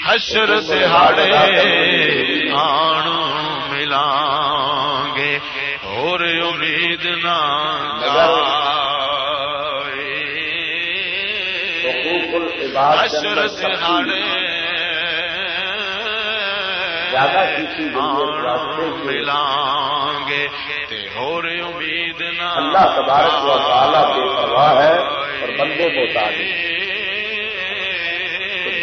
حشر دہاڑے آن ملا گے اور امید نہ حشر دہاڑے آن ملان گے اور امید نہ اللہ تبارک و تعالیٰ بے پرواہ ہے اور بندے کو تعلیم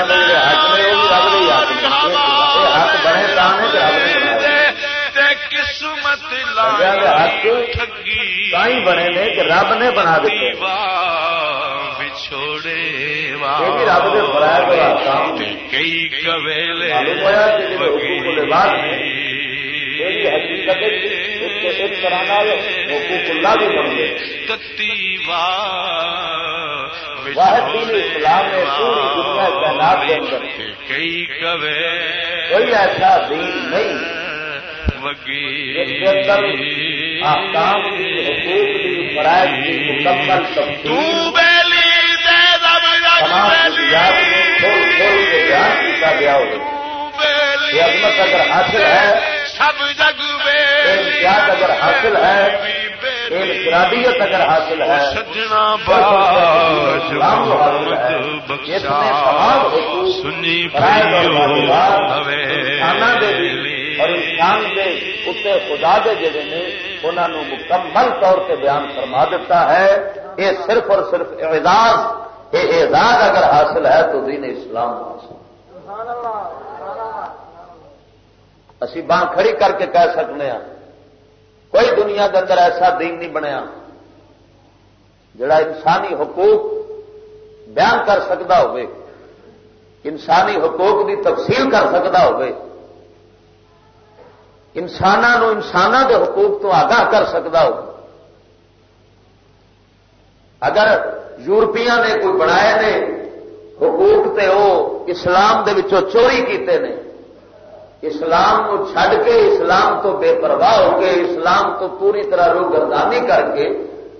بندیاں بنے تاں نے رب نے قسمت لائی ٹھگی۔ کہ رب نے بنا دتے چھوڑے کئی قبیلے کتی بار اسلام میں پوری دنیا تعینات کے اندر کئی کبے کوئی ایسا دین نہیں۔ آکام کی حقوق کی فرائض کی مکمل تفصیل۔ تمام چیزات کو کھول کھول کے بیان کیا گیا ہو یہ عظمت اگر حاصل ہے سب جگ اگر حاصل ہے انفرادیت اگر حاصل ہے سجنا سنی اور انسان دے اتنے خدا دے جڑے نے انہوں نے مکمل طور پہ بیان فرما دیتا ہے۔ یہ صرف اور صرف اعزاز یہ اعزاز اگر حاصل ہے تو دین اسلام حاصل۔ اسی بان کھڑی کر کے کہہ سکتے ہیں کوئی دنیا کے اندر ایسا دین نہیں بنیا جڑا انسانی حقوق بیان کر سکتا ہوئے، انسانی حقوق کی تفصیل کر سکتا ہوئے انسانوں انسانوں کے حقوق تو آگاہ کر سکتا ہو اگر یورپیاں نے کوئی بنائے نے، حقوق تے وہ اسلام دے وچوں چوری کیتے نے اسلام کو چھڈ کے اسلام تو بے پرواہ ہو کے اسلام تو پوری طرح روگردانی کر کے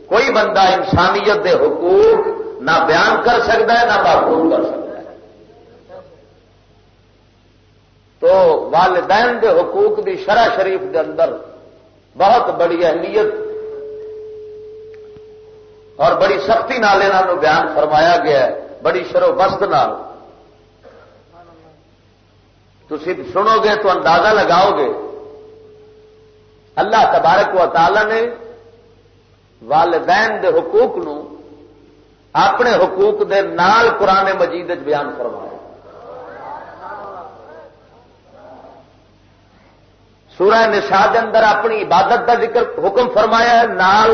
کوئی بندہ انسانیت دے حقوق نہ بیان کر سکتا ہے، نہ محفوظ کر سکتا ہے۔ تو والدین دے حقوق دی شرح شریف دے اندر بہت بڑی اہمیت اور بڑی سختی نال انہوں بیان فرمایا گیا ہے، بڑی شرو بست نال۔ تھی سنو گے تو اندازہ لگاؤ گے اللہ تبارک و تعالی نے والدین دے حقوق نو اپنے حقوق دے نال قرآن مجید بیان فرمایا۔ سورہ نشاد اندر اپنی عبادت کا ذکر حکم فرمایا ہے، نال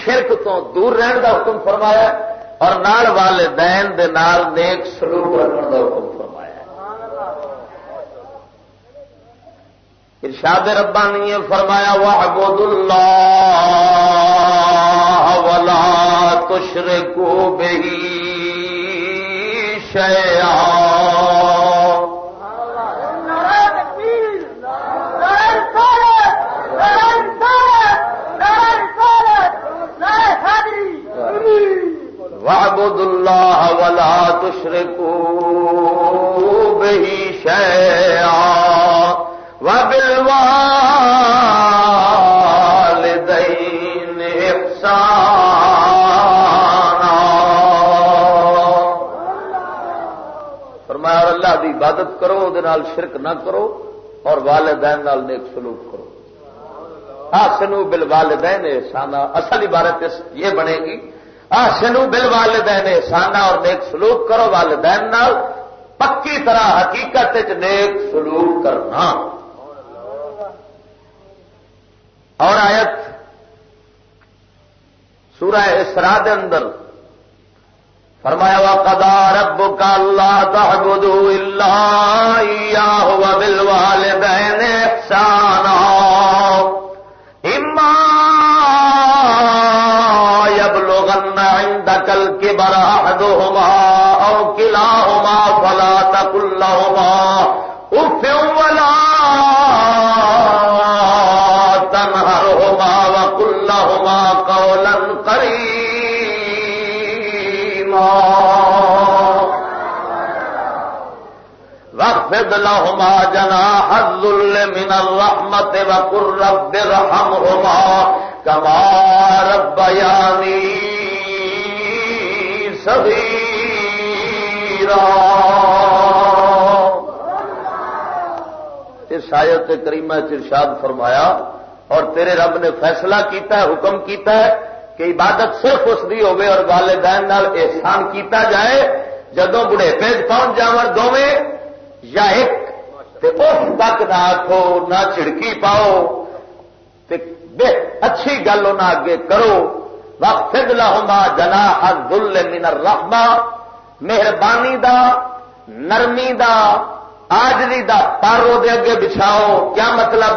شرک تو دور رہن کا حکم فرمایا ہے اور نال والدین دے نال نیک سلوک رکھنے کا حکم فرمایا ہے ارشاد ربانی نے فرمایا واہبود اللہ ولا تشرکو بہی شیا وعبد اللہ ولا تشرکو بہی شیعا وبالوالدین احسانا فرمایا، اور اللہ دی عبادت کرو دے نال شرک نہ کرو، اور والدین نال نیک سلوک کرو۔ آسنو بل والدین احسانہ اصل عبارت یہ بنے گی، آسنو بل والدین احسانہ اور نیک سلوک کرو والدین نال۔ پکی طرح حقیقت نیک سلوک کرنا۔ اور آیت سورہ اسرا دے اندر فرمایا وا قدا رب کا اللہ تحبد اللہ بل والے والدین احسانا اما يبلغن عندك الكبر احدهما او كلاهما فلا تقل لهما اف ولا واخفض لهما جناح الذل من الرحمة وقل رب ارحمهما كما ربياني صغيرا اس آیت کریمہ ارشاد فرمایا، اور تیرے رب نے فیصلہ کیتا ہے، حکم کیتا ہے کہ عبادت صرف اس دی ہوئے اور والدین نال احسان کیتا جائے جدو بڑھے پہنچ جاون دونوں یا ایک، تے اس تک نہ آخو نہ چڑکی پاؤ، تے بے اچھی گل نہ اگے کرو۔ وقت لہما جنا دل من الرحمہ مہربانی دا، نرمی دا آجری دا پارو دے اگے بچھاؤ۔ کیا مطلب؟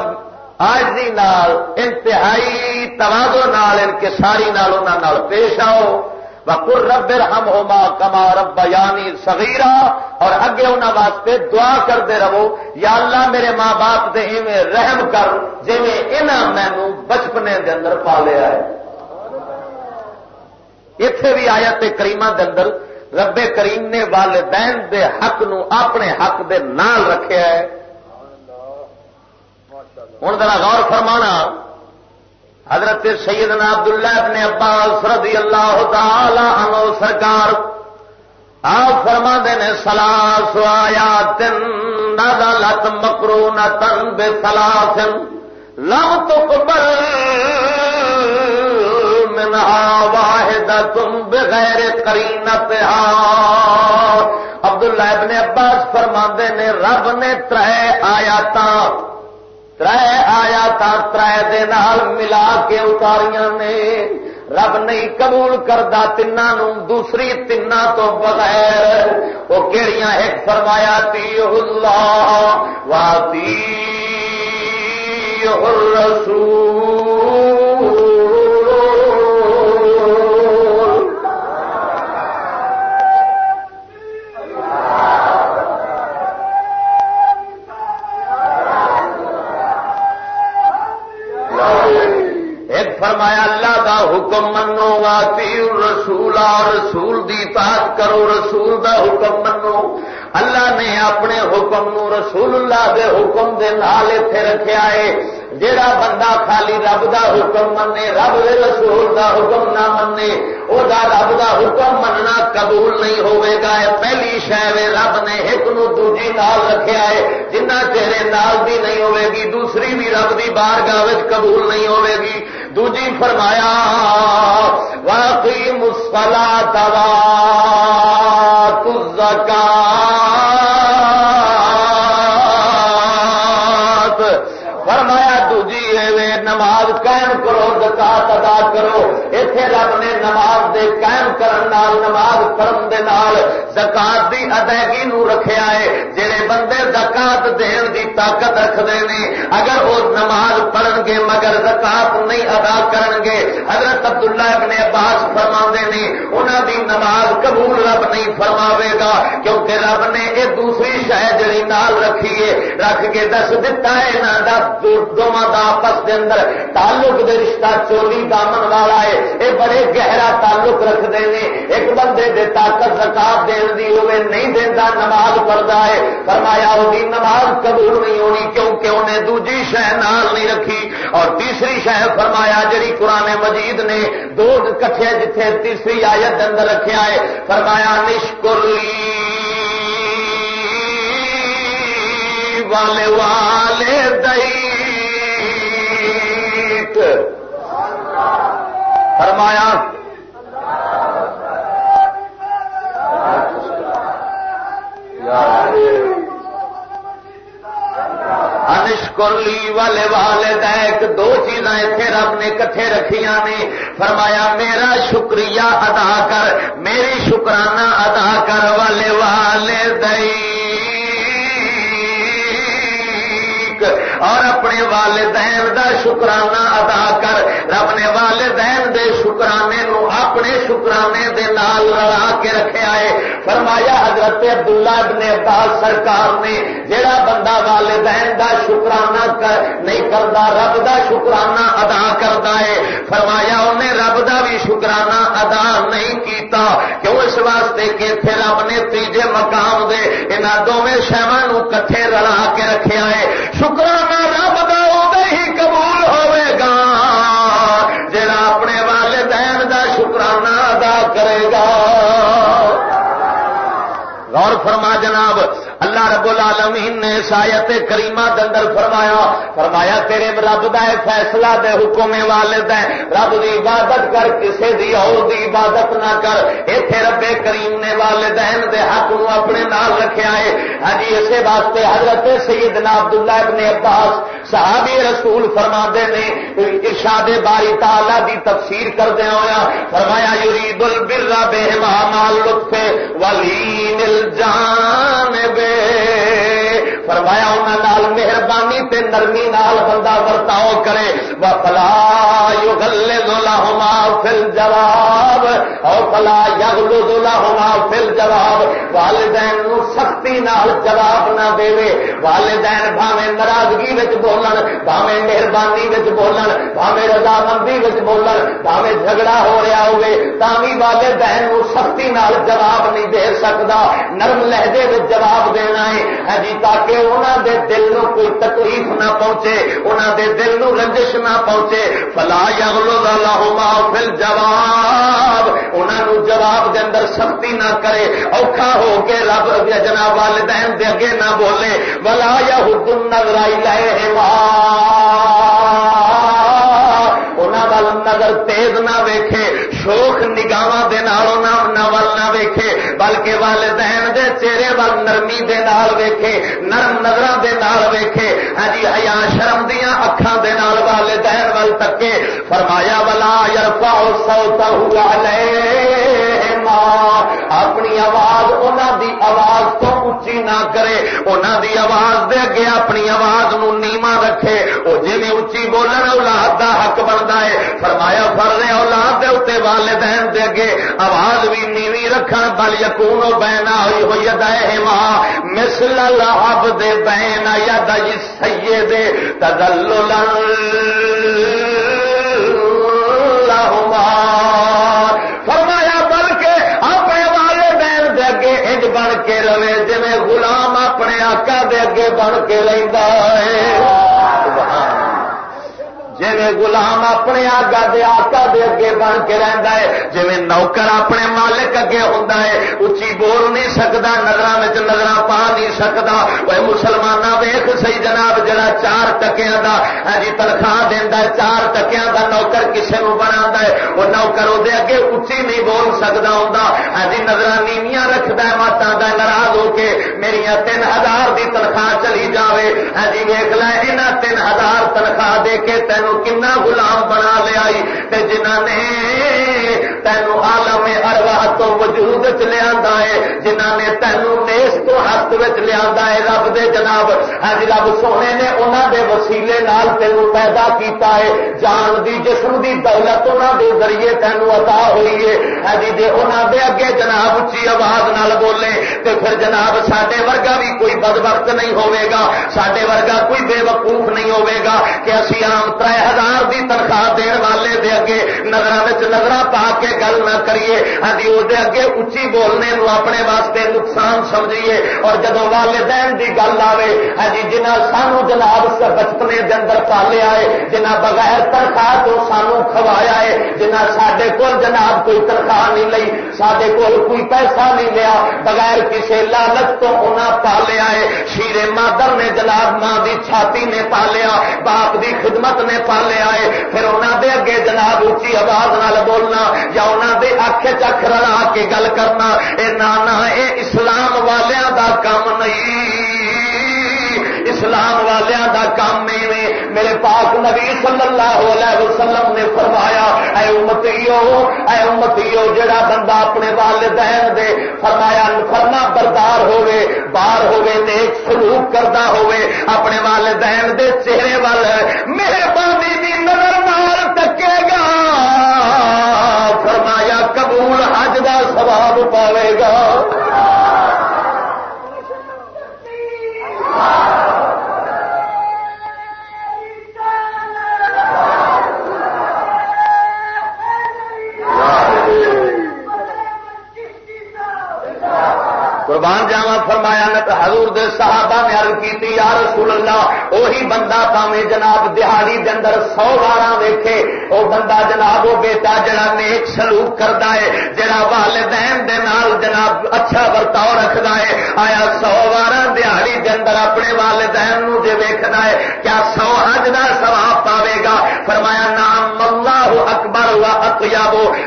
آجی نال، انتہائی توازو نال، انکساری نال نال پیش آؤ۔ وقر رب ہم ہوما کما رب یعنی سغیرا اور اگے انہوں واسطے دعا کرتے رہو، یا اللہ میرے ماں باپ دے ایویں رحم کر جی انہوں مینو بچپنے دے اندر پا لیا ہے۔ اتے بھی آیا تے کریمہ دے اندر رب کریم نے والدین دے حق نو اپنے حق دے نال رکھے ہے۔ ہوں ذرا غور فرمانا حضرت سیدنا عبداللہ ابن عباس رضی اللہ تعالی عنہ سرکار، آپ فرما نے، سلاس آیا تن لت مکرو نہ تن بے سلاسن لم تو منہا واحد تم بغیر کرین عبداللہ ابن عباس فرما نے، رب نے تر آیات تر آیا تر ملا کے اتاریاں نے۔ رب نہیں قبول کرتا تین دوسری تین تو بغیر۔ وہ کہڑیاں ایک فرمایا تی اللہ واتی رسول فرمایا، اللہ دا حکم منو واتی رسول رسول دی پات کرو، رسول دا حکم منو۔ اللہ نے اپنے حکم نو رسول اللہ دے حکم دے نال رکھا ہے۔ جیڑا بندہ خالی رب دا حکم منے رب دے رسول دا حکم نہ منے او دا رب دا حکم مننا قبول نہیں ہوئے گا پہلی شہ رب نے ایک نو دوجی نال رکھیا ہے، جنہ چہرے نال بھی نہیں ہوئے گی دوسری بھی رب دی بارگاہ قبول نہیں ہوئے گی دوجی فرمایا واقعی مسفلا دوا تزکا کرو اتنے رب نے نماز دے قائم کرن نال نماز کرن دے نال زکات دی ادائیگی نو رکھیا ہے جڑے بندے زکات دین دی طاقت رکھتے ہیں۔ اگر وہ نماز پڑھن گے مگر زکات نہیں ادا کرن گے حضرت عبداللہ ابن عباس فرما نے انہوں دی نماز قبول رب نہیں فرماوے گا، کیونکہ رب نے یہ دوسری شہ جڑی نال رکھی ہے، رکھ کے دس دتا ہے نہ دونوں کا آپس کے اندر تعلق دے رشتہ چولی دامن والا ہے۔ یہ بڑے گہرا تعلق رکھتے ہیں۔ ایک بندے دے طاقت زکات دین دی ہوئے نہیں دینا نماز پڑھتا ہے۔ فرمایا، وہ نماز قبول نہیں ہونی کیونکہ انہیں دوجی شہ نال نہیں رکھی۔ اور تیسری شہ فرمایا جڑی قرآن مجید نے دو کٹھے جتھے تیسری آیت اندر رکھا ہے۔ فرمایا نشکری والے والے دئی فرمایا انشکلی والے والے دیکھ دو چیزاں اتنے رب نے کٹھے رکھیاں نے۔ فرمایا، میرا شکریہ ادا کر، میری شکرانہ ادا کر والے والے اور اپنے والدین دا شکرانہ ادا کر، رب نے والدین دے شکرانے نو اپنے شکرانے دے نال لڑا کے رکھے آئے۔ فرمایا حضرت عبداللہ ابن عباس سرکار نے جڑا بندہ والدین دا شکرانہ کر، نہیں کرتا، رب دا شکرانہ ادا کرتا ہے۔ فرمایا انہیں رب دا بھی شکرانہ ادا نہیں کیتا، کیوں اس واسطے کہ پھر رب نے تیجے مقام دے ان دونوں شہر کٹھے رلا کے رکھے آئے۔ شکرانہ رب دا ہی قبول ہوئے گا جا اپنے والدین دا شکرانہ ادا کرے گا۔ غور فرما جناب اللہ رب العالمین نے شایت کریمہ دندر فرمایا فرمایا تیرے رب دا فیصلہ دے حکم والد ہے، رب دی عبادت کر، کسے دی اور دی عبادت نہ کر۔ ایتھے رب کریم نے والدین دے حق نو اپنے نال رکھیا ہے۔ ہجی ہاں جی، اسے واسطے حضرت سیدنا عبداللہ ابن عباس صحابی رسول فرما دے نے، ارشاد باری تعالی دی تفسیر کر دے ہویا فرمایا یرید البر بہما مال لطف ولین الجانب فرمایا انہوں مہربانی مہربانی تے نرمی نال بندہ برتاؤ کرے فلا یو گلے دولا ہوما فل جواب اور فلا یگلو دولا ہوما فل جواب والدین نو سختی نال جواب نہ دے، والدین بھاوے ناراضگی بولن بھاوے مہربانی بولن بھاوے رضامندی بولن بھاوے جھگڑا ہو رہا ہوگی تامی والدین نو سختی نال جواب نہیں دے سکتا نرم لہجے جواب دینا ہے ہاں جی تاکہ انہوں دے دل نو کوئی تکلیف نہ پہنچے انہوں دے دل نو رنجش نہ پہنچے۔ فلا یغلو لاہما فل جواب انہوں جواب دے اندر سختی نہ کرے۔ اوکھا ہو کے رب جناب والدین دے اگے نہ بولے۔ ولا یا حکم نظر آئی لائے نظر تیز نہ ویکھے شوق نگاہ ول نہ ویکھے، بلکہ والدین دے چہرے وال نرمی دے نال ویکھے، نرم نظر دے نال ویکھے ہاں جی حیا شرم دیا اکھان دے نال والدین ول تکے۔ فرمایا والا یرفا سوتا ہوا لے اپنی آواز انہوں دی آواز تو نہ کرے انہوں دی آواز دے اگے اپنی آواز نو نیما رکھے۔ وہ جی اچھی بولن، اولاد دا حق بنتا ہے۔ فرمایا فر رہے اولاد دے اتنے والدین دے اگے آواز بھی نیوی رکھن، بل یقون بہنا ہوئی ہوئی ہے ماں مسل لہب دے بہنا یا دج سیے دے تدل بن کے رہے جی غلام اپنے آقا دے اگے بن کے لینا ہے جی گلام اپنے آگا دے آقا دے اگے بن کے رہتا ہے جی نوکر اپنے مالک اگے ہوں اچھی بول نہیں سکتا نظر نظر پا نہیں سکتا وہ مسلمان ویخ سی جناب، جڑا چار ٹکیا کا ہاں جی تنخواہ دینا چار ٹکیا کا نوکر کسی کو بنا ہے۔ وہ نوکر وہ اگے اچھی نہیں بول سکتا ہوں ہاں جی نظر نیویاں رکھتا ہے ماتا کا ناراض ہو کے میری تین ہزار کی تنخواہ چلی جائے ہاں جی ویک یہاں تین ہزار تنخواہ دے کے تین کنا غلام بنا لیا جنہ نے تینوں آلم ارواہ تو وجود چ لیا ہے۔ جنہ نے تینوں نیس تو ہاتھ لیا ہے۔ رب دے جناب ہاں جی رب سونے نے انہوں دے وسیلے نال تینوں پیدا کیتا ہے۔ جان دی، جسم دی دولت انہوں دے ذریعے تینوں عطا ہوئی ہے۔ ہاں جی انہوں دے اگے جناب اچھی آواز نال بولے تو پھر جناب سڈے ورگا بھی کوئی بد وقت نہیں ہوگا سڈے ورگا کوئی بے وقوف نہیں ہوگا کہ اسی عام تر ہزار دی تنخواہ دین والے دے اگے نظر نظر پا کے گل نہ کریے۔ ہاں جی، وہ اگے اچھی بولنے نو اپنے واسطے نقصان سمجھیے۔ اور جدو والدین دی گل آئے ہاں جی، جنہ سانو جناب بچپنے دے اندر پالے آئے جنہ بغیر تنخواہ تو سانو کھوایا ہے جنہ سڈے کول جناب کوئی تنخواہ نہیں لئی سڈے کول کوئی پیسہ نہیں لیا، بغیر کسی لالچ تو انہیں پالیا ہے شیرے مادر نے جناب، ماں دی چھاتی نے پالیا، باپ دی خدمت نے پالیا ہے پھر انہوں دے اگے جناب اچھی آواز نال بولنا یا انہوں دے اکھ چکھ رلا کے گل کرنا، اے نانا اے اسلام والوں دا کام نہیں۔ اسلام والوں دا کام میں میرے پاک نبی صلی اللہ علیہ وسلم نے فرمایا، اے امتیو اے امتیو، جڑا بندہ اپنے والدین دے فرمایا، فرما بردار ہوئے بار ہوئے نیک سلوک کرتا ہوئے اپنے والدین دے چہرے وال مہربانی قربان جاوا فرمایا نت حضور دے صحابہ نے عرض کی یا رسول اللہ وہی بندہ پاوے جناب دہاڑی دے اندر سو بارہ ویکھے، او بندہ جناب وہ بیٹا جڑا نیک سلوک کرتا ہے، جڑا والدین دے نال جناب اچھا برتاؤ رکھتا ہے، آیا سو بارہ دہاڑی دے اندر اپنے والدین نو جے ویکھنا ہے، کیا سو حج دا ثواب پاوے گا؟ فرمایا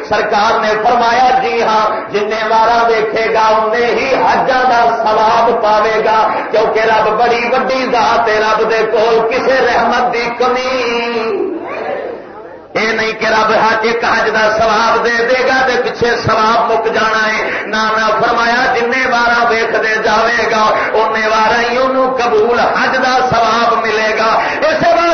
سرکار نے فرمایا جی ہاں جن بارہ ویکھے گا، انہیں ہی حجا کا سواب پاوے گا، کیونکہ رب بڑی وڈی ذات ہے، رب دے کول کسے رحمت دی کمی یہ نہیں کہ رب ایک حج کا سواب دے دے گا تے پیچھے سواب مک جانا ہے۔ نہ فرمایا جن بارہ ویخ دے جاوے گا ان بارہ ہی انہوں قبول حج کا سواب ملے لهما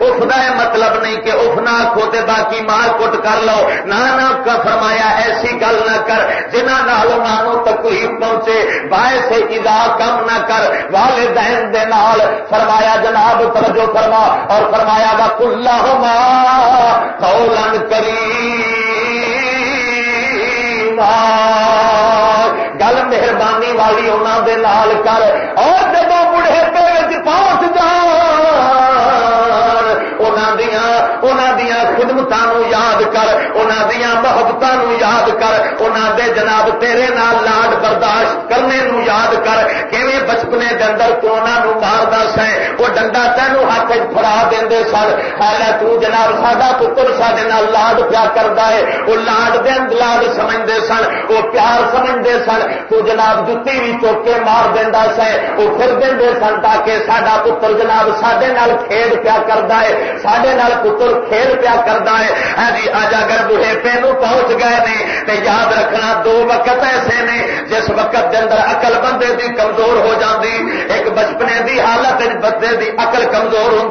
اف کا مطلب نہیں کہ اف نہ آخو تے باقی مار کٹ کر لو۔ نہ کا فرمایا ایسی گل نہ کر۔ جنہ نالوں تکلیف پہنچے۔ باعث ادا کم نہ کر۔ والدین دے نال۔ فرمایا جناب، توجہ فرما۔ اور فرمایا گا کلا قولا کریما۔ گل مہربانی والی انہوں دے نال کر۔ اور جب بڑھے پہ پہنچ جان محبتوں یاد کر انہوں دے جناب تیرے نال لاڈ برداشت کرنے نو یاد کر، کیویں بچپنے کے اندر تو انہوں ماردا سیں وہ ڈنڈا تینوں ہاتھ فرا دے سن۔ ہے تو جناب، ساڈا پتر سڈے نال لاڈ پیا کرتا ہے۔ وہ لاڈ دے لاڈ سمجھتے سن، وہ پیار سمجھتے سن۔ تو جناب، جتی بھی چوک کے مار دینا سیں وہ پھر دے سن تاکہ سڈا پتر جناب سڈے کھیل پیا کرتا ہے۔ سڈے پتر کھیل پیا کرتا ہے۔ ہاں جی اج اگر بڑھے پینو پہنچ گئے نے تو یاد رکھنا، دو وقت ایسے نے، جس وقت دے اندر اقل بندے دی کمزور ہو جاندی، ایک بچپنے دی حالت بندے دی عقل کمزور ہوں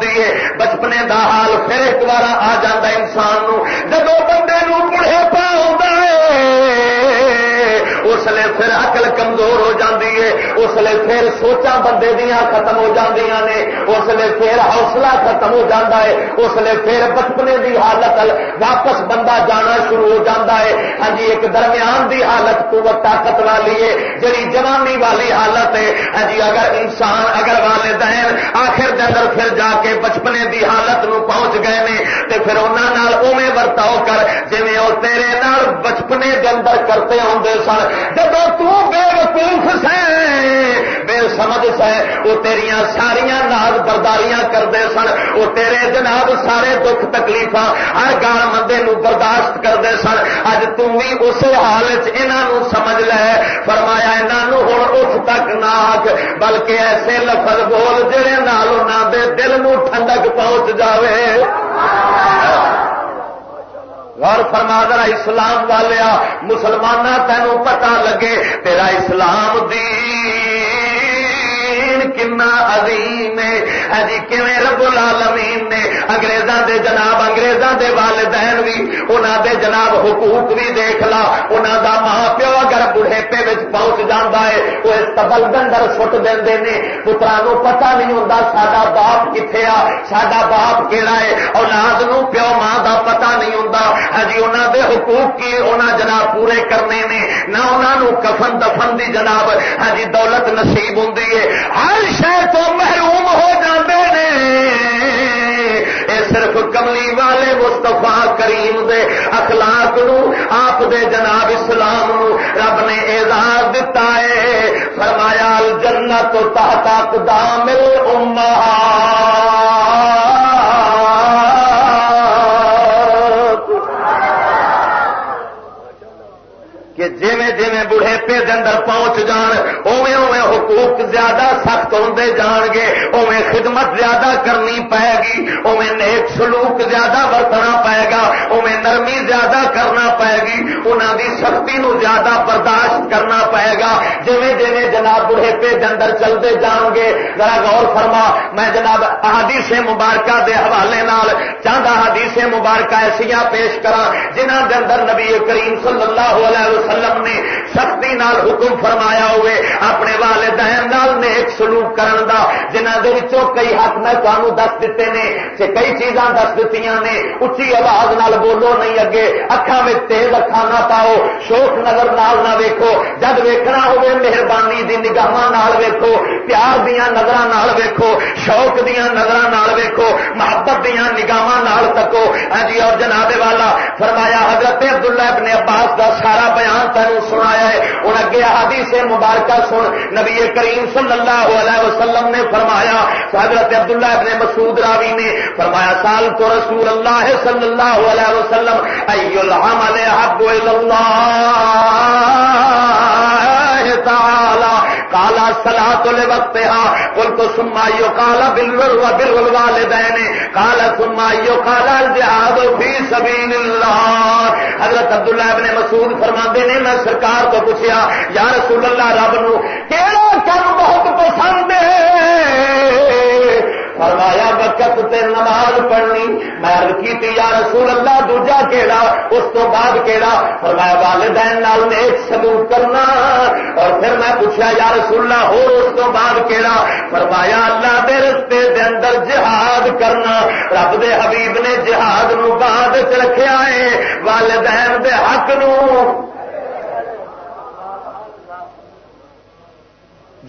بچپنے دا حال پھر ایک بار آ جاتا انسان نو جب بندے نو بڑھے پا اس لیے پھر اقل کمزور ہو جاتی ہے اس لیے پھر سوچا بندے دیا ختم ہو جاتی نے، اس لیے پھر حوصلہ ختم ہو جاتا ہے، اس لیے پھر بچپنے کی حالت واپس بندہ جانا شروع ہو جاتا ہے۔ ہاں جی ایک درمیان دی حالت قوت، طاقت والی ہے جی جوانی والی حالت ہے۔ ہاں جی اگر انسان، اگر والدین آخر اندر پھر جا کے بچپنے دی حالت نو پہنچ گئے نے تو پھر انہوں اوے برتاؤ کر جی وہ تیرے نال بچپنے کے اندر کرتے ہوں سن جب بے وقوف سے بے سمجھ سے وہ تیریا ساریا ناز برداریاں کرتے سن۔ وہ تیرے جناب سارے دکھ تکلیف ہر گال مندے نو برداشت کرتے سن۔ اج تم بھی حال سمجھ لے۔ فرمایا انہوں ہوں اس تک نہ آگ بلکہ ایسے لفظ بول جہے نال دے دل نو ٹھنڈک پہنچ جاوے۔ غور فرما درا اسلام والیا مسلمان تینوں پتا لگے، تیرا اسلام دین۔ کنا عظیم ہے جی کیویں رب العالمین نے انگریزاں دے جناب انگریزاں دے والدین بھی انہاں دے جناب حقوق بھی دیکھ لا انہاں دا ماں پیو اگر بڑھےپے وچ پہنچ جاندا ہے وہ اس تبل اندر سٹ دیندے نے پتراں نو پتہ نہیں ہوندا ساڈا باپ کتھے آ ساڈا باپ کیڑا ہے اولاد نو پیو ماں دا پتہ نہیں ہوندا ہجی انہاں دے حقوق کی انہاں جناب پورے کرنے نے نہ انہاں نو کفن دفن دی جناب ہجی دولت نصیب ہوندی ہے ہر شہ تو محروم ہو جاندے نے۔ صرف کملی والے مستفا کریم دے اخلاق نو، آپ دے جناب اسلام نو رب نے اعزاز دتا ہے۔ فرمایا، الجنت تحت اقدام الامہات۔ جی بڑھےپے اندر پہنچ جان اوے اوے حقوق زیادہ سخت ہوتے جان گے اوے خدمت زیادہ کرنی پائے گی اوے نیک سلوک زیادہ برتنا پائے گا اوے نرمی زیادہ کرنا پائے گی انہوں کی سختی نو زیادہ برداشت کرنا پائے گا جیویں جیویں جناب بڑھےپے دے اندر چلتے جان گے۔ ذرا غور فرما، میں جناب احادیث مبارکہ دے حوالے نال چند احادیث مبارکہ ایسیاں پیش کراں، جنہاں دے اندر نبی کریم صلی اللہ علیہ وسلم نے سختی نال حکم فرمایا ہوئے، اپنے والدین نال نیک سلوک کرن دا، جنہاں دے وچوں کئی حق میں تانوں دس دیتے نے کہ کئی چیزاں دس دتیاں نے۔ اچھی آواز نال بولو نہیں اگے، اکھاں وچ تیز اکھاں نہ پاؤ، شوق نظر نال نہ ویکھو۔ جد ویکھنا ہوئے، مہربانی دی نگاہاں نال ویکھو پیار دیاں نظراں نال ویکھو شوق دیاں نظراں نال ویکھو محبت دیاں نگاہاں نال تکو ہاں جی اور جناب والا فرمایا حضرت عبداللہ ابن عباس دا سارا بیان تینوں سنایا ہے ان اگے حدیث مبارکہ سن نبی کریم صلی اللہ علیہ وسلم نے فرمایا حضرت عبداللہ ابن مسعود راوی نے فرمایا سال تو رسول اللہ صلی اللہ علیہ وسلم ای العمل حب اللہ تعالی کالا سلا تو لے وقت کل تو سمائیو کالا بلول و بلول والدین کالا سمائیو کالا جہاد فی سبیل اللہ حضرت عبداللہ ابن مسعود فرما نے، میں سرکار تو پوچھا یا رسول اللہ، رب نو، کیڑا کم بہت پسند ہے؟ فرمایا وقت تے نماز پڑھنی. میں کی یا رسول اللہ، دوجا کیڑا، اس تو بعد کیڑا؟ فرمایا، والدین نال نیک سلوک کرنا. اور پھر میں پوچھا، یا رسول اللہ، ہو اس تو بعد کیڑا؟ فرمایا، اللہ دے رستے دے اندر جہاد کرنا، رب دے حبیب نے جہاد نو بعد رکھا ہے، والدین دے حق نو.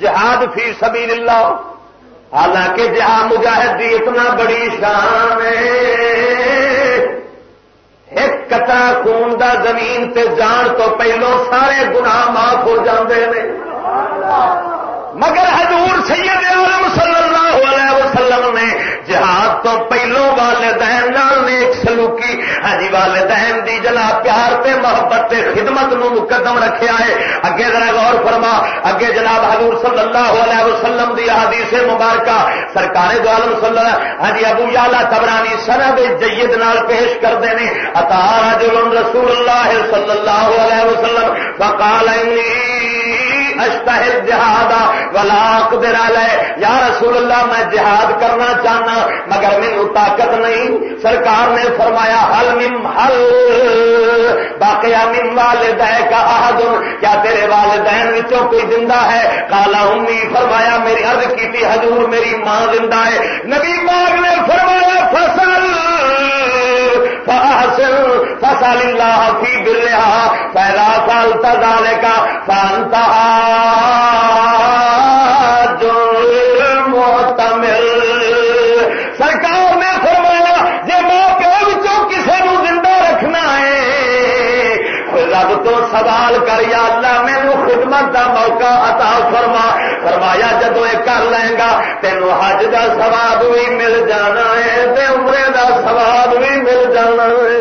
جہاد فی سبیل اللہ حالانکہ جہاں مجاہد دی اتنا بڑی شان ہے، ایک کتا خون دا زمین تے جان تو پہلو سارے گناہ معاف ہو جاندے نے۔ مگر حضور سید عالم صلی اللہ علیہ وسلم نے جہاد تو پہلو والدین نال نیک سلوکی ہاں جی والدین دی جناب پیار تے محبت تے خدمت نو مقدم رکھیا ہے۔ اگے ذرا غور فرما، اگے جناب حضور صلی اللہ علیہ وسلم دی حدیث مبارکہ سرکار دو عالم صلی اللہ ہاں جی ابو یالا تبرانی سند جید نال پیش کرتے ہیں اتا رجل رسول اللہ صلی اللہ علیہ وسلم، فقال انی اشتہر جہاد ولاق درا لے یا رسول اللہ میں جہاد کرنا چاہنا، مگر میرے طاقت نہیں. سرکار نے فرمایا، حل مم حل. باقی مم والدین کا احد. کیا تیرے والدین وچوں کوئی زندہ ہے؟ کالا امی، فرمایا، میری عرض کی تھی، حضور میری ماں زندہ ہے. نبی پاک نے فرمایا، فصل. فصل فصل اللہ فی برہا، پہلا سال تزالے کا فانتا سرکار نے فرمایا جی ماں پیو کسی نو زندہ رکھنا ہے۔ رب تو سوال کر، یا اللہ مینو خدمت دا موقع عطا فرما۔ فرمایا جدو یہ کر لیں گا، تینوں حج دا سواب بھی مل جانا ہے تے عمرے دا سواب بھی مل جانا ہے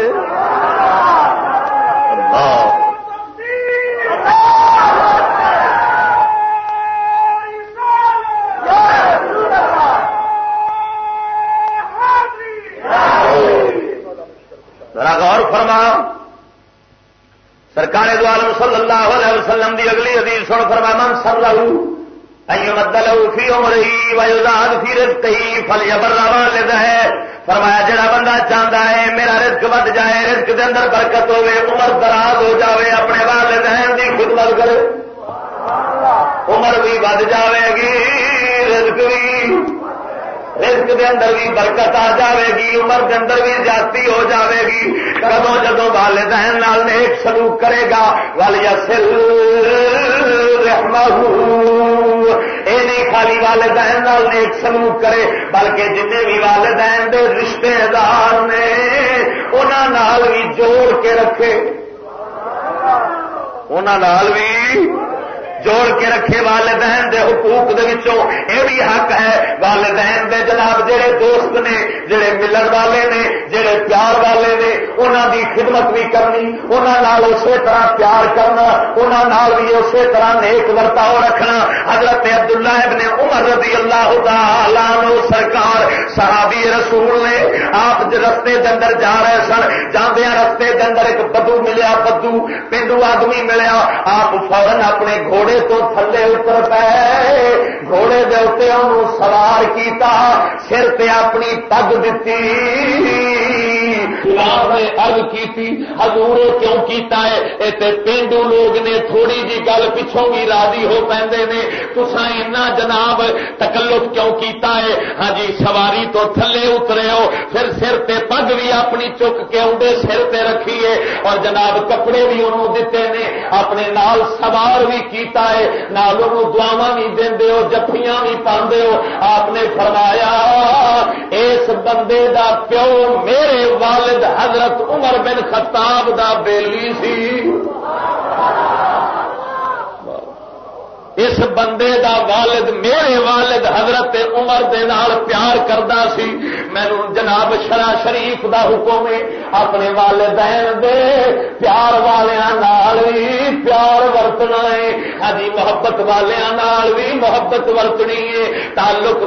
اللہ ذرا غور فرما سرکار دو عالم صلی اللہ علیہ وسلم دی اگلی حدیث سن فرما من سر لہو ایو مدلو فی عمرہی ویزاد فی رزقہی فلیبر والد ہے۔ فرمایا، جڑا بندہ چاہتا ہے میرا رزق بد جائے، رزق دے اندر برکت ہوے عمر دراز ہو جاوے، اپنے والدین دی خدمت کرے۔ عمر بھی بد جاوے گی، رزق بھی رزق دے اندر بھی برکت آ جاوے گی، عمر دے اندر بھی جاتی ہو جاوے گی۔ کدو جدو والدین نال نیک سلوک کرے گا والیسل اے نہیں خالی والدین نال نیک سلوک کرے، بلکہ جن بھی والدین دے رشتے دار نے انہوں نال بھی جوڑ کے رکھے۔ انہوں بھی جوڑ کے رکھے والدین دے حقوق دے وچوں اے بھی حق ہے۔ والدین دے جناب جڑے دوست نے، جڑے ملن والے نے، جڑے پیار والے نے، انہاں دی خدمت بھی کرنی، انہاں نال اسی طرح پیار کرنا، انہاں نال بھی اسی طرح نیک ورتاؤ رکھنا۔ حضرت عبداللہ ابن عمر رضی اللہ تعالی عنہ سرکار، صحابی رسول نے آپ رستے دے اندر جا رہے سن جاندیاں رستے دے اندر ایک بدو ملیا، بدو، پینڈو آدمی ملیا، آپ فورن اپنے گھوڑے گھوڑے تو تھلے اتر پے گھوڑے دے انہوں سوار کیتا سر پہ اپنی پگ دیتی نے ارد کی حضور کیوں کیتا ہے؟ اتے پینڈو لوگ نے تھوڑی جی گل پچھوں بھی راضی ہو پے نے۔ تسا اینا جناب تکلف کیوں کیتا ہے؟ ہاں جی سواری تو تھلے اترے ہو، پھر سر تے پگ بھی اپنی چک کے آدھے سر تے رکھیے۔ اور جناب کپڑے بھی انہوں دیتے نے، اپنے نال سوار بھی کیتا ہے۔ نال انہوں دعوا بھی دے ہو جفیاں بھی پاندے ہو۔ آپ نے فرمایا، اس بندے دا پیو میرے والد حضرت عمر بن خطاب دا بیلی سی۔ اس بندے دا والد میرے والد حضرت عمر دے نال پیار کردا سی۔ مینو جناب شرا شریف دا حکم ہے، اپنے والدین دے پیار نال بھی پیار ورتنا ہے۔ ہاں جی، محبت نال بھی محبت ورتنی ہے۔ تعلق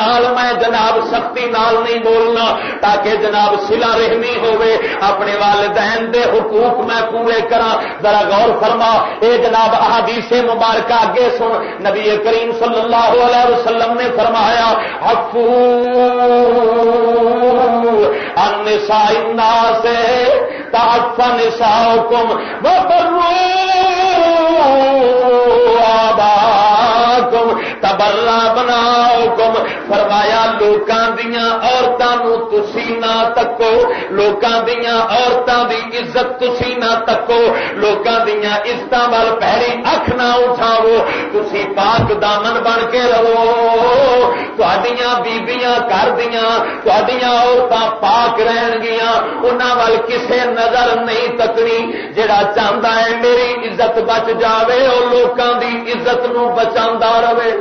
نال میں جناب سختی نال نہیں بولنا، تاکہ جناب سلا رحمی ہوے اپنے والدین دے حقوق میں پورے کرا ذرا غور فرما، اے جناب احادیث مبارکہ اگے سن نبی کریم صلی اللہ علیہ وسلم نے فرمایا حفو النساء سے تحف نساؤکم وبرو آباکم تبرا بناؤ کم فرمایا، لوکاں دیاں عورتوں تسی نہ تکو۔ لوکاں دیاں عورتوں دی عزت تسی نہ تکو۔ لوکاں دیاں عزت وال پہری اکھ نہ اٹھاو تسی پاک دامن بن کے رہو۔ تھوڑیاں بیبیاں کر دیاں تھوڑیاں عورتاں پاک رہن گیاں۔ انہاں وال کسے نظر نہیں تکنی جڑا چاہتا ہے، میری عزت بچ جاوے اور لوکاں دی عزت نو بچا رہے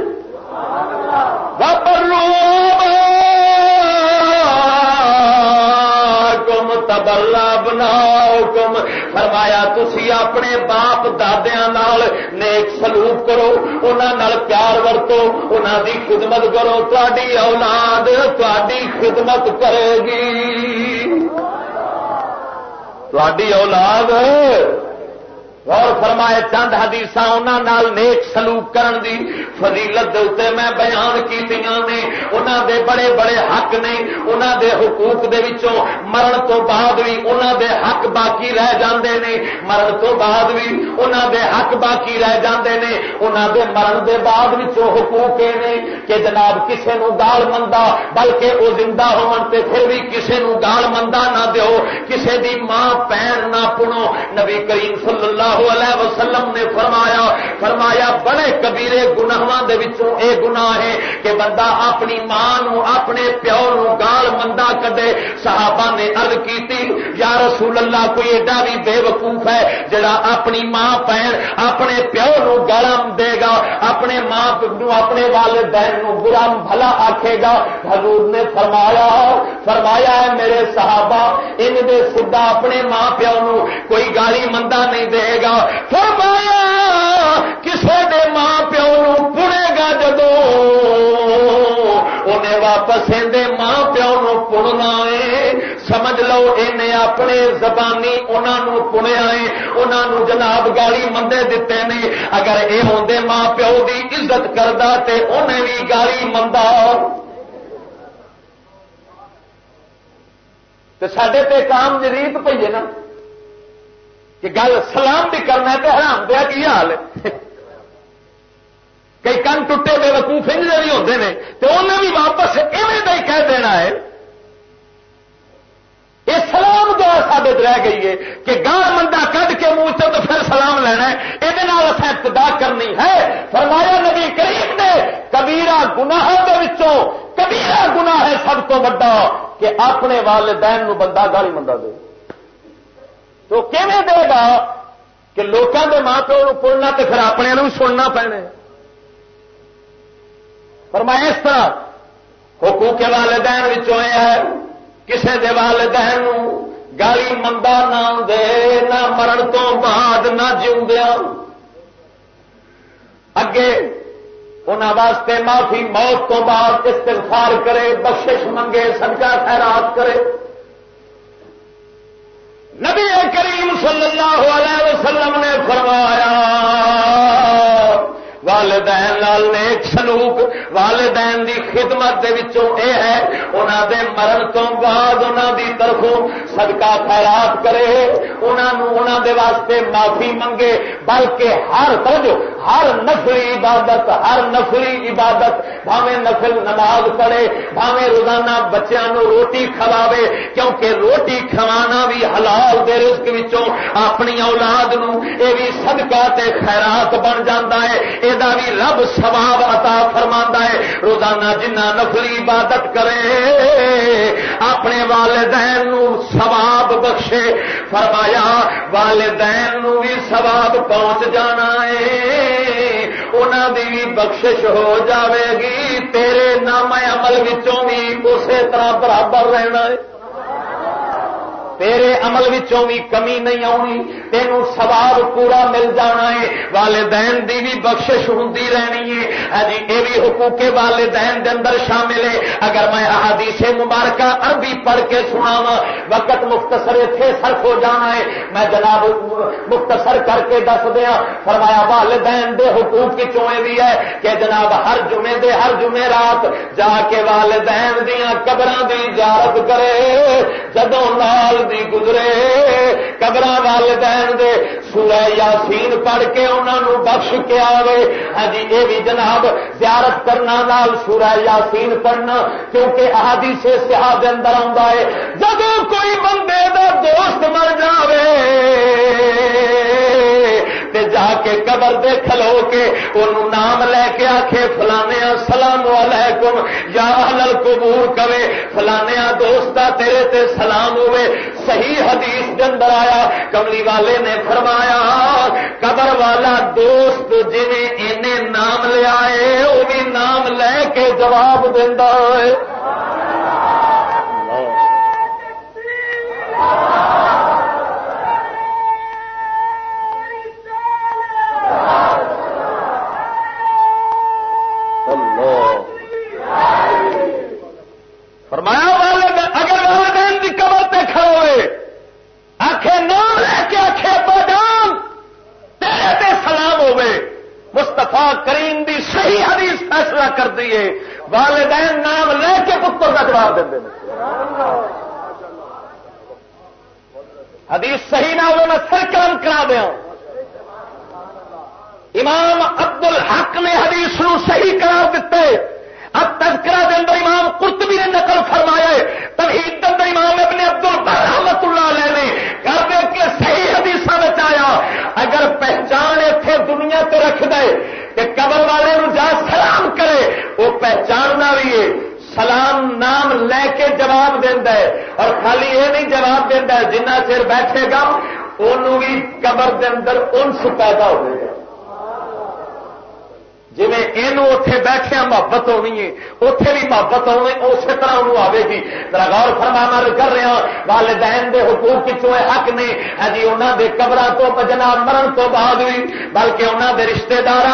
کم تبلا بناؤ کم فرمایا تھی اپنے باپ ددیا نیک سلوک کرو انہوں پیار ورتو انہوں دی خدمت کرو۔ تاری اولاد تاری خدمت کرے گی۔ تاری اولاد اور فرمائے، چند حدیث نال نیک سلوک کرن دی فضیلت دے میں بیان کی نے۔ انہوں دے بڑے بڑے حق نے۔ انہوں دے حقوق دے وچوں مرن تو بعد بھی انہوں دے حق باقی رہ جاندے نے۔ مرن تو بعد بھی انہوں دے حق باقی رہ جاندے نے۔ انہوں دے مرن دے بعد وچوں حقوق یہ نے کہ جناب کسے نو گال مندا، بلکہ وہ زندہ ہون تے پھر بھی کسے نو گال مندا نہ دیو۔ کسے دی ماں پین نہ پنو۔ نبی کریم صلی اللہ علیہ وسلم نے فرمایا فرمایا، بڑے کبیرے گناواں دے وچوں اے گناہ ہے کہ بندہ اپنی ماں نو، اپنے پیو نو گال مندا کڈے۔ صحابہ نے عرض کیتی، یا رسول اللہ، کوئی ایڈا بھی بے وقوف ہے جڑا اپنی ماں پین اپنے پیو نو گالا دے گا، اپنے ماں نو، اپنے والدین نو برا بھلا آکھے گا۔ حضور نے فرمایا فرمایا ہے میرے صحابہ، ان دے سدھا اپنے ماں پیو نو کوئی گالی مندا نہیں دے گا۔ گا فرمایا کسی دے ماں پیو نو پڑے گا جدو انہیں واپس اندے ماں پیو نو پڑنا ہے۔ سمجھ لو ان اپنے زبانی انہوں پنیا ہے۔ انہوں جناب گالی مندے دیتے نے۔ اگر یہ ہوں ماں پیو کی عزت کرتا تے انہیں بھی گالی مندا۔ تے سڈے پہ کام جریت پی ہے نا۔ کہ گل سلام بھی کرنا تو حرام دیا کی حال کئی کن ٹوٹے بے وقوف انجے بھی ہوتے ہیں تو انہیں بھی واپس ایویں ہی کہہ دینا ہے۔ یہ سلام دعا ثابت رہ گئی ہے کہ گال منڈا کھ کے منہ سے تو پھر سلام لینا ہے یہ ابتدا کرنی ہے۔ فرمایا نبی کریم نے کبیرا گناہ کے کبیرا گناہ ہے سب تو بڑا کہ اپنے والدین نو بندہ گالی منڈا دے۔ تو کیون دے گا کہ لوگوں کے ماں پیو پڑنا تو پھر اپنے سننا پینا پر میں اس طرح حقوق والدین ہے، کسے دے والدین گالی مندا نہ دے، نہ مرن تو بعد نہ جیوندیا اگے ان واسطے معافی، موت تو بعد استغفار کرے، بخشش منگے سنکا خیرات کرے۔ نبی کریم صلی اللہ علیہ وسلم نے فرمایا نیک سلوک والدین دی خدمت دے وچوں اے ہے، انہاں دے مرن تو بعد انہاں دی طرفوں صدقہ خیرات کرے، انہاں نو انہاں دے واسطے معافی منگے، بلکہ ہر توجہ، ہر نفلی عبادت، ہر نفلی عبادت، بھاویں نفل نماز پڑھے، بھاویں روزانہ بچیاں نو روٹی کھواوے کیونکہ روٹی کھوانا بھی حلال دے رزق وچوں اپنی اولاد نو اے بھی صدقہ تے خیرات بن جاندا ہے اے دا بھی رب ثواب عطا فرما ہے، روزانہ جنہ نفلی عبادت کرے، اپنے والدین نو ثواب بخشے۔ فرمایا، والدین نو بھی ثواب پہنچ جانا ہے قبر دی بھی بخشش ہو جاوے گی۔ تیرے نام عمل وچوں بھی اسی طرح برابر رہنا ہے۔ تیرے عمل وچوں بھی کمی نہیں آنی تینوں سواب پورا مل جانا ہے والدین دی بھی بخشش ہوں رہنی ہے ہاں یہ بھی حقوق والدین دے اندر شامل ہے اگر میں احادیث مبارکہ عربی پڑھ کے سنا وقت مختصر اتنے صرف ہو جانا ہے میں جناب مختصر کر کے دس دیا فرمایا والدین دے حقوق کی چوئے بھی ہے کہ جناب ہر جمعے دے ہر جمعے رات جا کے والدین دیا قبر دی اجازت کرے جدو نال دی گزرے قبر والدین دے سورہ یاسین پڑھ کے انہوں بخش کے آئے ہی یہ بھی جناب زیارت کرنا نال سورہ یاسین پڑھنا کیونکہ آدی سے سیاح دے اندر آتا ہے جب کوئی بندے دا دوست مر جاوے تے جا کے قبر دے کھلو کے انہوں نام لے کے آخے فلانے سلام علیکم، یا اہل قبور کرے فلانے دوست تیرے تے سلام ہوئے۔ صحیح حدیث دے اندر آیا کملی والے نے فرمایا، قبر والا دوست جی نام لیا ہے وہ بھی نام لے کے جواب دینا ہے۔ فرمایا اگر والدین کی قبر تے کھڑوے آخے نام لے کے آخے جان تیرے تے سلام ہوے مستفا کریم دی صحیح حدیث فیصلہ کر دیے والدین نام لے کے پتر کا جواب دیں حدیث صحیح نہ ہوئے، میں سر کرا دیا امام عبد الحق نے حدیث نو صحیح قرار دیتے۔ اب تذکرہ دے اندر امام قرطبی نے نقل فرمایا ہے تبھی اندر امام ابن عبد رحمت اللہ علیہ نے کر دے کے صحیح حدیث آیا، اگر پہچان اتنے دنیا تے رکھ دے کہ قبر والے جا سلام کرے وہ پہچاننا بھی ہے۔ سلام نام لے کے جواب دینا ہے اور خالی یہ نہیں جواب دینا ہے، جنہ چر بیٹھے گا انہوں بھی قبر دے اندر انس پیدا ہوئے گا۔ جی اتے بیٹھے محبت ہونی ہے اتے بھی محبت ہونی اسی طرح انہوں آئے گی ذرا غور فرما کر رہا والدین دے حقوق پچھو حق نے ہاں جی انہوں دے قبر تو جناب مرن تو بعد بھی بلکہ انہوں دے رشتے دار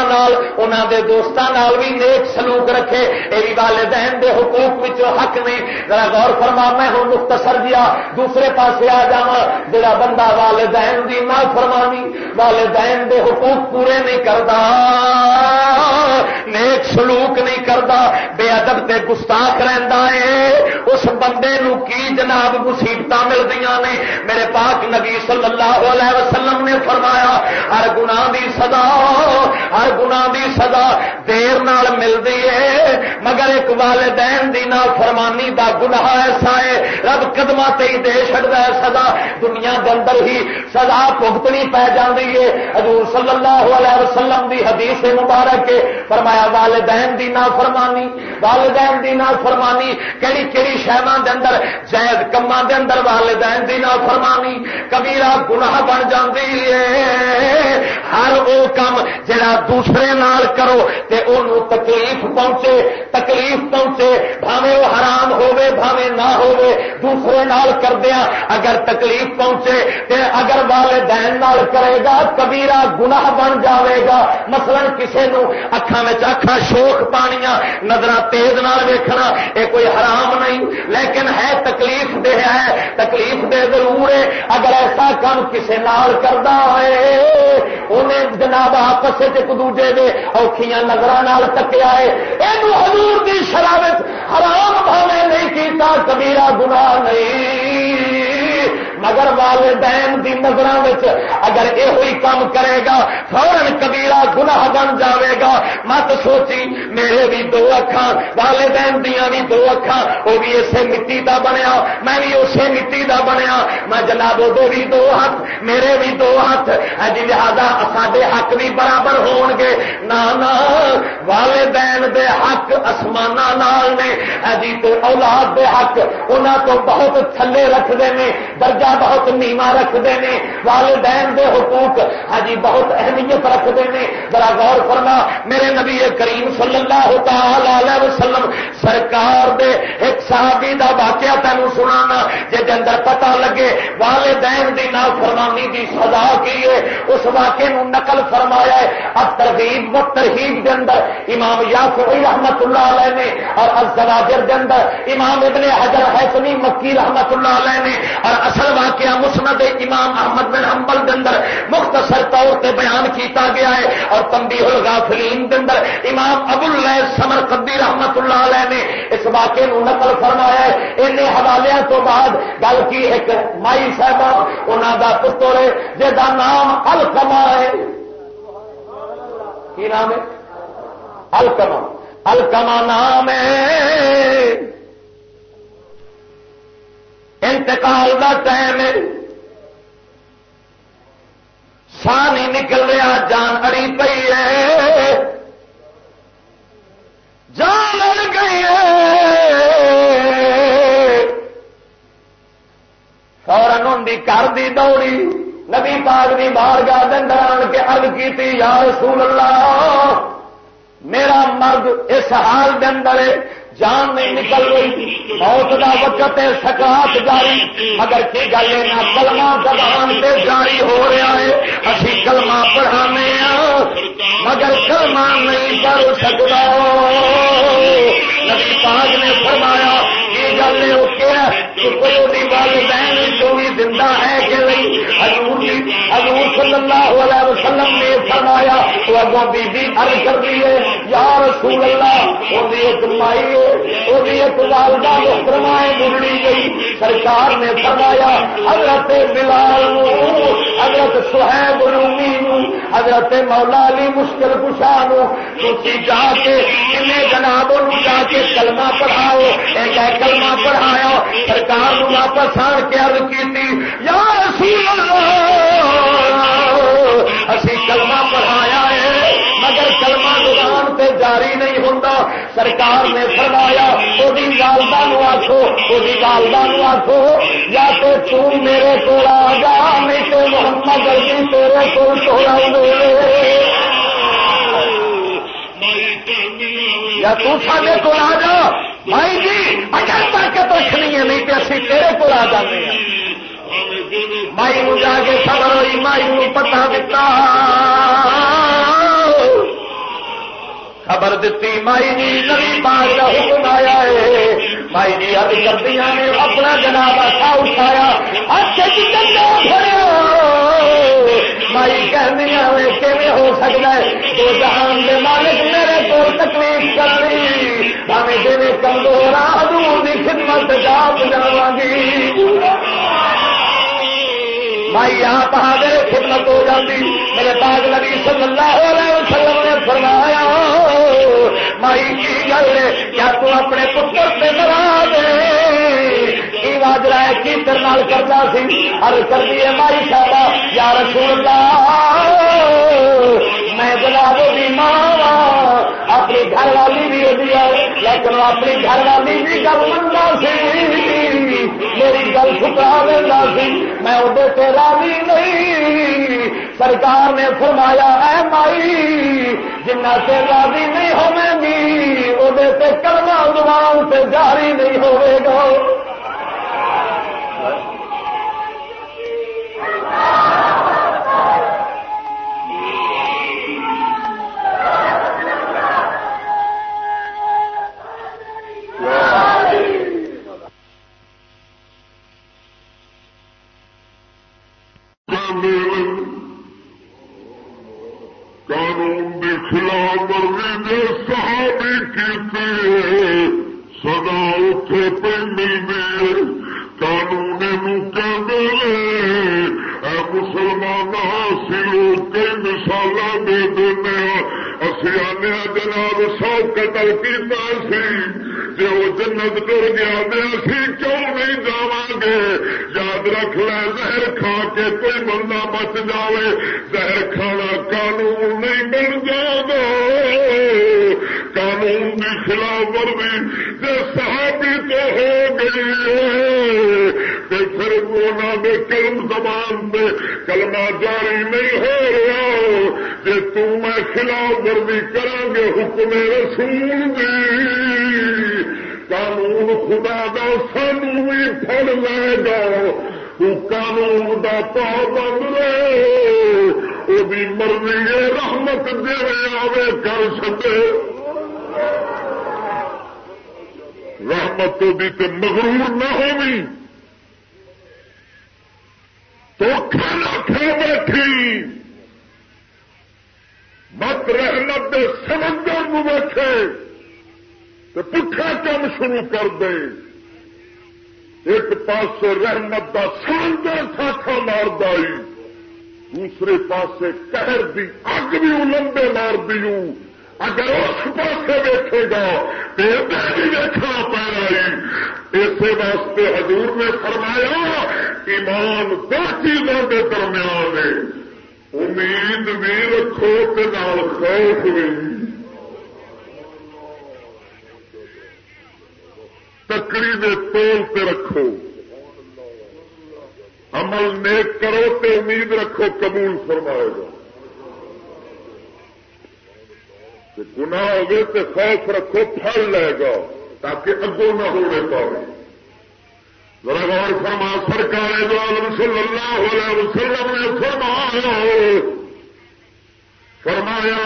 انہوں دے دوستوں بھی نیک سلوک رکھے یہ بھی والدین دے حقوق پچھو حق نے ذرا غور فرما میں ہوں مختصر دیا دوسرے پاسے آ جا جا بندہ والدین دی نہ فرمانی والدین دے حقوق پورے نہیں کرتا نیک سلوک نہیں کرتا، بے ادب تے گستاخ رہتا ہے اس بندے نو کی جناب مصیبت ملتی نے؟ میرے پاک نبی صلی اللہ علیہ وسلم نے فرمایا، ہر گنا دی سزا، ہر گنا دی سزا دیر نال ملتی ہے مگر ایک والدین دی نا فرمانی دا گناہ ایسا ہے رب قدم تے ہی دے چڑتا ہے سزا دنیا کے اندر ہی سزا پگتنی پی جاتی ہے حضور صلی اللہ علیہ وسلم دی حدیث مبارک کے فرمایا، والدین دی نا فرمانی والدین دی نا فرمانی کہڑی کہڑی شہما دے اندر جائز کما دے اندر والدین دی نا فرمانی کبیرا گناہ بن جاتی ہے، ہر وہ کم جڑا دوسرے نال کرو تے انہوں تکلیف پہنچے تکلیف پہنچے، بھاوے وہ حرام ہوے بھاوے نہ ہوے دوسرے نال کردیا اگر تکلیف پہنچے تے اگر والدین نال کرے گا کبیرا گناہ بن جاوے گا، مثلا کسی نو اکھان اکھا شوق پانیا نظر تیز نال ویکھنا یہ کوئی حرام نہیں۔ لیکن ہے تکلیف دہ ہے، تکلیف دے ضرور ہے۔ اگر ایسا کام کسی نال کرتا ہے انہیں جناب آپس ایک دوجے دے اوکھیاں نظر تکیا ہے۔ یہ حضور کی شرابت حرام بھاوے نہیں کیتا کبیرا گناہ نہیں۔ مگر والدین دی نظر اگر یہ کام کرے گا فورن کبیرا گناہ بن جاوے گا۔ مت سوچی، میرے بھی دو اکھان والدین دیا بھی دو اکھان وہ بھی اسے مٹی دا بنیا، میں بھی اسے مٹی دا بنیا۔ میں جناب دو بھی دو ہاتھ، میرے بھی دو ہاتھ۔ ہاں جی لہذا سارے حق بھی برابر ہون گے۔ نہ والدین دے حق آسمان نے۔ ہاں جی تو اولاد دے حق انہوں تو بہت تھلے رکھتے ہیں۔ درجہ بہت نیوا رکھتے ہیں، والدین دے حقوق ہاں بہت اہمیت رکھتے ہیں۔ بڑا غور کرنا میرے نبی کریم صلی اللہ تعالی وسلم سرکار دے ایک صحابی دا واقعہ تینوں سنا جی اندر پتا لگے، والدین دی نا فرمانی دی سزا کی ہے۔ اس واقعے نو نقل فرمایا ہے۔ اب ترغیب و ترہیب کے اندر امام یافعی رحمت اللہ علیہ نے اور الزواجر کے اندر امام ابن حجر حسنی مکی رحمت اللہ علیہ نے اور اصل واقعہ مسند امام احمد بن حنبل کے اندر مختصر طور پہ بیان کیتا گیا ہے اور تمبی الغافلین کے اندر امام ابو اللہ سمر قدی رحمت اللہ علیہ نے اس واقعے نو نقل فرمایا ہے۔ ان حوالے تو بعد گل کی ایک مائی صاحب انہوں کا پتر ہے جہاں نام الکما ہے۔ کی نام ہے؟ الکما۔ الکما نام ہے۔ انتقال کا ٹائم ہے۔ سا نہیں نکل رہا، جان اڑی پی ہے۔ جان اڑ گئی فورن ہوں کر دی دوڑی۔ نبی پاک دی مار گا دن آن کے ارد کی یا رسول اللہ، میرا مرد اس حال کے اندر جان نہیں نکل رہی موت کا وقت ہے سکاط جاری۔ مگر کی گل ہے، نہ کلما زبان سے جاری ہو رہا ہے۔ اسی کلمہ پڑھانے مگر کلمہ نہیں پڑھ سکتا۔ نبی پاک نے فرمایا یہ گل ہے کہ کوئی والدین جو بھی زندہ ہے کہ نہیں؟ حضور حضور صلی اللہ علیہ وسلم نے فرمایا، وہ بی بی ارد کر دی ہے، یا رسول اللہ وہ ایک مائی ہے وہ ایک والدہ محترمہ مڑی گئی۔ سرکار نے فرمایا، حضرت بلال حضرت سہیب رومی حضرت مولا علی مشکل کشا تھی جا کے انہیں جنابوں جا کے کلمہ پڑھاؤ۔ ایک کلمہ پڑھایا، سرکار واپس آن کے ارد کی یا رسول اللہ سرکار نے فرمایا وہی والدہ نو آخو وہی والدہ نو آخو یا تو تم میرے کو آ جا، نہیں تو محمد علی تیرے کو چھوڑا یا تو سارے کو آ جا۔ بھائی جی اگر تک تو نہیں ہے نہیں تو اسی تیرے کو آ جاتے ہیں۔ مائی نو جا کے خبر ہوئی، مائی نو پتا دتا۔ خبر دیتی مائی جی نوی باغ کا حکم آیا ہے۔ مائی جی اب کردیا نے اپنا جناب اچھا اٹھایا۔ اچھے مائی کہ ہو سکتا ہے؟ دو جہان کے مالک میرے کو تکلیف کر رہی۔ ہمیں دے کمزور آدھو کی خدمت جا جا گی۔ بھائی یہاں بہادر خدمت ہو جاتی میرے باغ نبی صلی اللہ علیہ وسلم نے فرمایا مائی کی گل کیا تو اپنے پتر سے ناراض کی واجرا ہے کی ترنال کرتا سی ہر کر دیے مائی صاحب یا رسول اللہ میں جناب بھی ماں اپنی گھر والی بھی ہوتی ہے لیکن اپنی گھر والی بھی گل منگا سی میری گل ٹھکرا دینا سی میں وہ راضی نہیں سرکار نے فرمایا، اے مائی، جنہ سے راضی نہیں ہوے گی وہ کرنا زبان سے جاری نہیں ہوئے گا قانون کی خلاف ورزی نے صحابی کی سدا اتے پہ ملتی ہے قانون مسلمان اسی کئی مثال دے دینا اسی آنے جناب سو قتل کیا سی۔ جی وہ جنت ٹر گیا اسی کیوں نہیں جا گے؟ یاد رکھ لے، زہر کھا کے کوئی بندہ بچ جائے زہر کھانا قانون نہیں بن جائے گا قانون کی خلاف ورزی جو صحابی تو ہو گئی ہے، تو پھر وہ نہ کرم زبان پہ کلمہ جاری نہیں ہو رہا جی تم میں خلاف ورزی کریں گے حکم رسول آوے کر سکے۔ رحمت تو دی تے مغرور نہ ہوئی تو کھانا کھا بیٹھی۔ مت رحمت دے سمندر نو بیٹھے۔ تو پٹھا کام شروع کر دے۔ ایک پاس رحمت دا سمندر ساکھا مار دائی۔ دوسرے پاسے قہر دی اگ بھی لمبے مار دیوں اگر اس پاس ویکے گا تو بھی ویکنا پڑا اسی واسطے حضور نے فرمایا، ایمان دو چیزوں کے درمیان امید بھی رکھو نال خوف بھی۔ تکڑی دے تول سے رکھو۔ عمل نیک کرو تو امید رکھو قبول فرمائے گا۔ گنا ہوگے تو خوف رکھو، پھل لے گا تاکہ اگوں نہ ہونے پاؤ ذرا غور فرما، سرکار دو عالم صلی اللہ علیہ وسلم نے فرمایا فرمایا،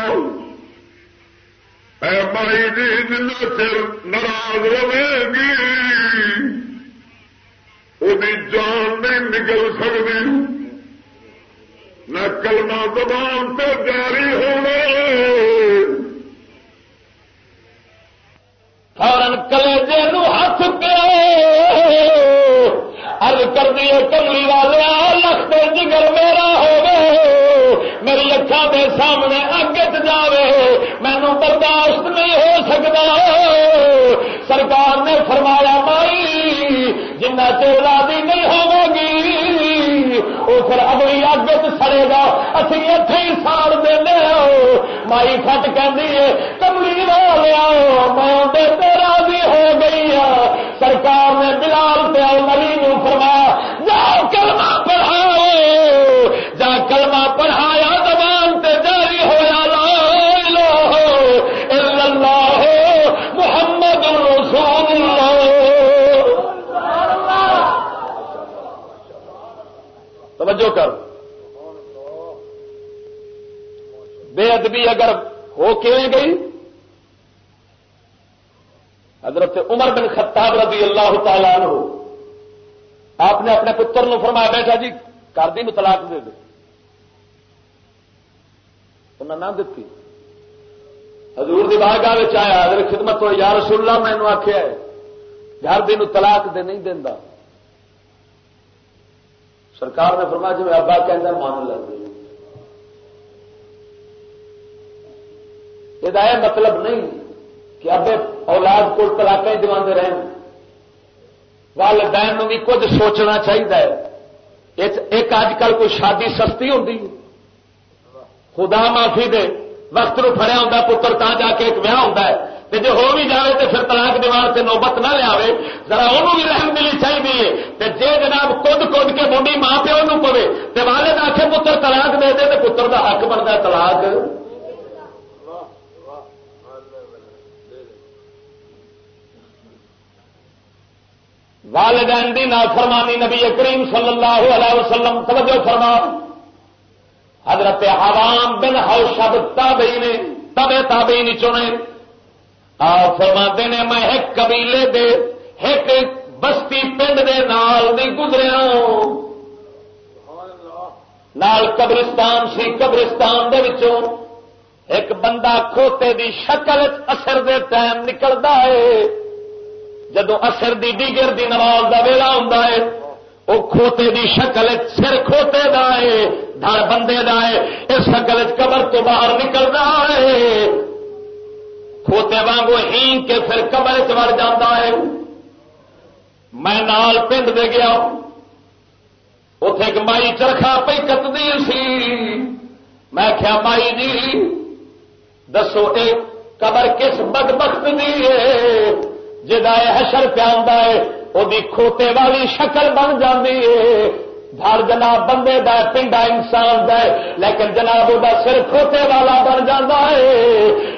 اے مائی جی جن چر ناراض رہے گی۔ وہ جان نہیں نکل سکتی نہ کلمہ زبان تو جاری ہونا فورن کلجے نو ہاتھ پہ ارد کر دیے کملی والے لکھ جگر میرا ہو میری اکھان دے سامنے اگے جاوے مینو برداشت نہیں ہو سکتا سرکار نے فرمایا مائی جنہ چیر راضی نہیں ہوے گی وہ پھر اگلی اگ سڑے گا. اسی اتنے ہی سال دے مائی فٹ کہ کملی والیا میں راضی ہو گئی ہاں. سرکار نے بلال پہ مری نو فرمایا جاؤ کلمہ پڑھاؤ جا کلمہ پڑھایا توجہ کر۔ بے ادبی اگر ہو کے گئی۔ حضرت عمر بن خطاب رضی اللہ تعالیٰ عنہ۔ آپ نے اپنے پتر نو فرمایا بیٹھا جی کر دی طلاق دے دے انہیں نہ دیتی۔ حضور دی بارگاہ آیا، حضرت خدمت ہو یا رسول اللہ مینو آخیا گھر دی طلاق دے نہیں دینا سرکار نے فرمایا جی ابا کہ مان لگ یہ مطلب نہیں کہ اب اولاد کو تلاک دے رہے والدین بھی کچھ سوچنا چاہیے ایک اج کل کوئی شادی سستی ہوتی خدا معافی دے، وقت نو فریا ہوں پتر تا جا کے ایک ویاہ ہوتا ہے۔ جی ہو بھی جائے تو پھر تلاک دیوار سے نوبت نہ لیا ذرا انہوں بھی رحم ملی چاہیے۔ جی جناب کد کد کے بوڈی ماں پیو پوے تو والد آخے پتر تلاک دے دے تو پتر کا حق بنتا ہے تلاک والدین دی نافرمانی نبی کریم صلی اللہ علیہ وسلم توجہ فرما۔ حضرت حرام بن ہاؤ شب تابئی نے تبے تابئی نہیں چنے۔ آپ فرما نے میں ایک قبیلے دے، ایک بستی پنڈ دے نال دی گزریا نال قبرستان سی قبرستان دے وچوں ایک بندہ کھوتے دی شکل اثر دے ٹائم نکلتا ہے۔ جدو اثر دی دیگر دی نماز دا ویلا ہوں وہ کھوتے دی شکل سر کھوتے دا ہے، دھڑ بندے دا ہے، اس شکل قبر تو باہر نکلتا ہے۔ کھوتے وانگو ہی کے پھر قبر چڑ جاتا ہے۔ میں نال پنڈ دے گیا۔ اتے ایک مائی چرخا پی کتنی سی۔ میں کیا مائی جی دسو ایک قبر کس بد بخت دی ہے؟ جا حشر پیا ہے وہ کھوتے والی شکل بن جاتی ہے۔ گھر جناب بندے دا، پنڈا انسان دے لیکن جناب وہ سر کھوتے والا بن جاتا ہے۔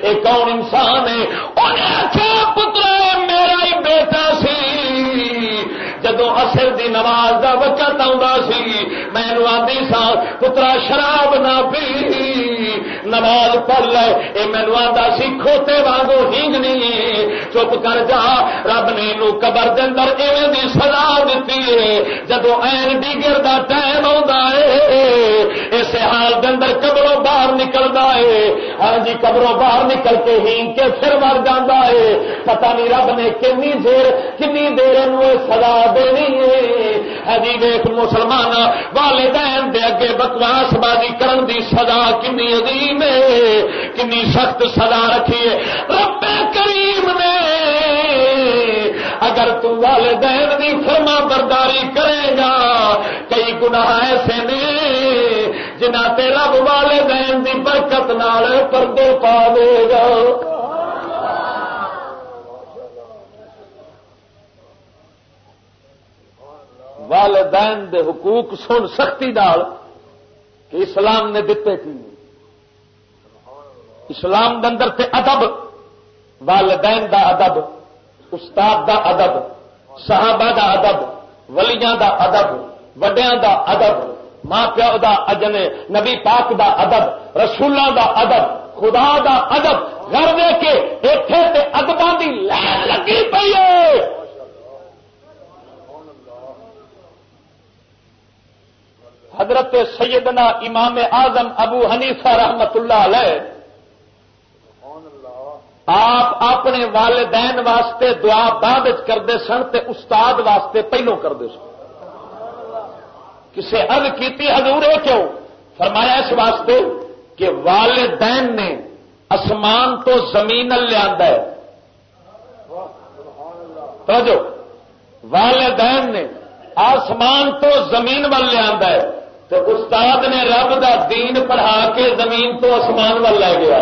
یہ کون انسان ہے؟ انہیں آخیا پتر میرا ہی بیٹا سی۔ جدو اصل دی نماز دا وقت سی، میں آدھی سا پترا، شراب نہ پی۔ نماز پڑھ لے۔ یہ مینو آتا سی کھوتے وانگو ہینگ نہیں چپ کر جا، رب نے نو قبر دندر ایویں دی سزا دیتی ہے جدو این ڈیگر دا ٹائم آتا ہے اس حال دندر قبر باہر نکلتا ہے۔ ہاں جی قبروں باہر نکل کے ہینگ کے پھر مر جانا ہے۔ پتہ نہیں رب نے کنی دیر کنی دیر سزا دینی ہے۔ ہاں جی، ویخ مسلمان والدین دے اگے بکواس بازی کرن دی سزا کنی عظیم کنی سخت سزا رکھی ہے۔ رب کریم نے، اگر تم والدین کی فرما برداری کرے گا، کئی گناہ ایسے نے جنہ تے رب والدین کی برکت نال پردے پا دے گا والدین دے حقوق سن سختی نال کہ اسلام نے دیتے کی اسلام اندر تے ادب والدین دا ادب استاد دا ادب صحابہ دا ادب ولیاں دا ادب وڈیاں دا ادب ماں پیو دا اجن نبی پاک دا ادب رسولوں دا ادب، خدا دا ادب، گھر دے کے اتے تے ادباں دی لہر لگی پئی ہے۔ حضرت سیدنا امام اعظم ابو حنیفہ رحمت اللہ علیہ، آپ اپنے والدین واسطے دعا بعد کرتے سن تے استاد واسطے پہلو کرتے سن۔ کسی ارد کی حضور ہے کیوں؟ فرمایا اس واسطے کہ والدین نے اسمان تو زمین لیا جو والدین نے آسمان تو زمین وال لیا تو استاد نے رب دا دین پڑھا کے زمین تو آسمان وال لے گیا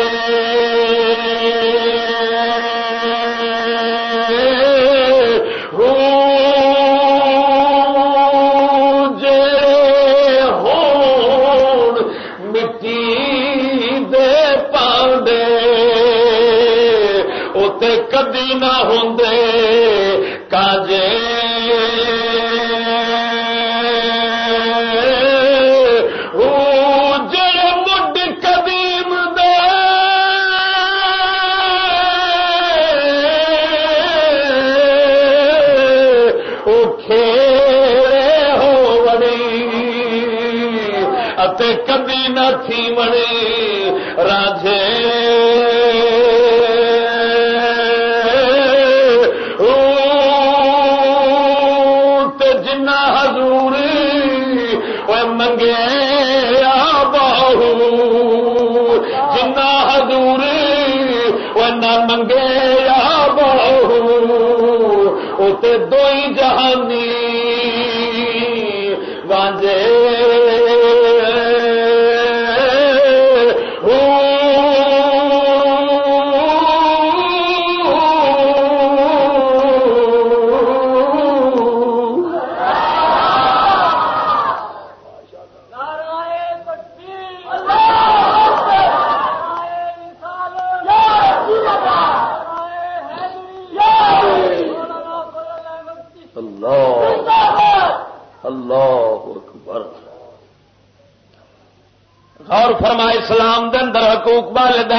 اکھ بید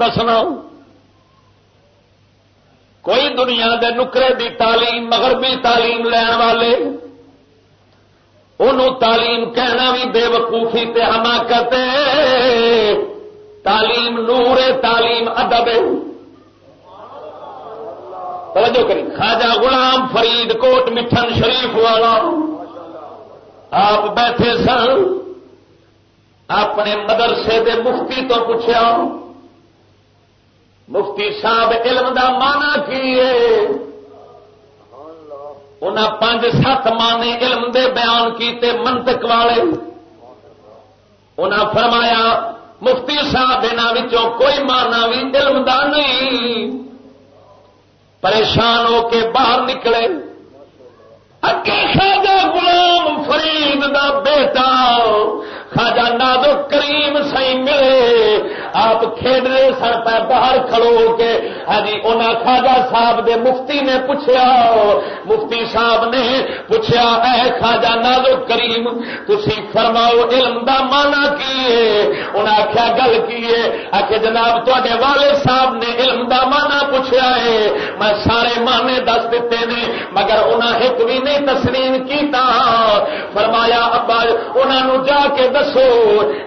دسنا کوئی دنیا دے نکرے دی تعلیم، مغربی تعلیم لین والے، انہوں تعلیم کہنا بھی بے وقوفی تے حماقت تعلیم نور، تعلیم ادب۔ توجہ کری خواجہ غلام فرید کوٹ، مٹھن شریف والا۔ آپ بیٹھے سن۔ اپنے مدرسے دے مفتی تو پوچھا مفتی صاحب علم دا مانا کی ہے؟ انہیں پانچ سات مانے علم دے بیان کیتے منطق والے۔ انہیں فرمایا، مفتی صاحب انہوں کوئی مانا بھی علم دا نہیں۔ پریشان ہو کے باہر نکلے۔ اگے غلام فرید دا بیٹا۔ خاجا نازو کریم سائیں ملے آپ کھیڈ رہے سن پہ باہر کھڑو کے۔ ہاں جی انہیں خاجا صاحب دے مفتی نے پوچھا مفتی صاحب نے پوچھا اے خاجا نازو کریم تھی فرماؤ علم دا مانا کی انہیں آخیا گل کی آخ جناب تے والے صاحب نے علم دا مانا پوچھا ہے۔ میں سارے مانے دس دیتے نے، مگر انہیں ایک بھی نہیں تسلیم کیتا۔ فرمایا، ابا انہوں جا کے دسو،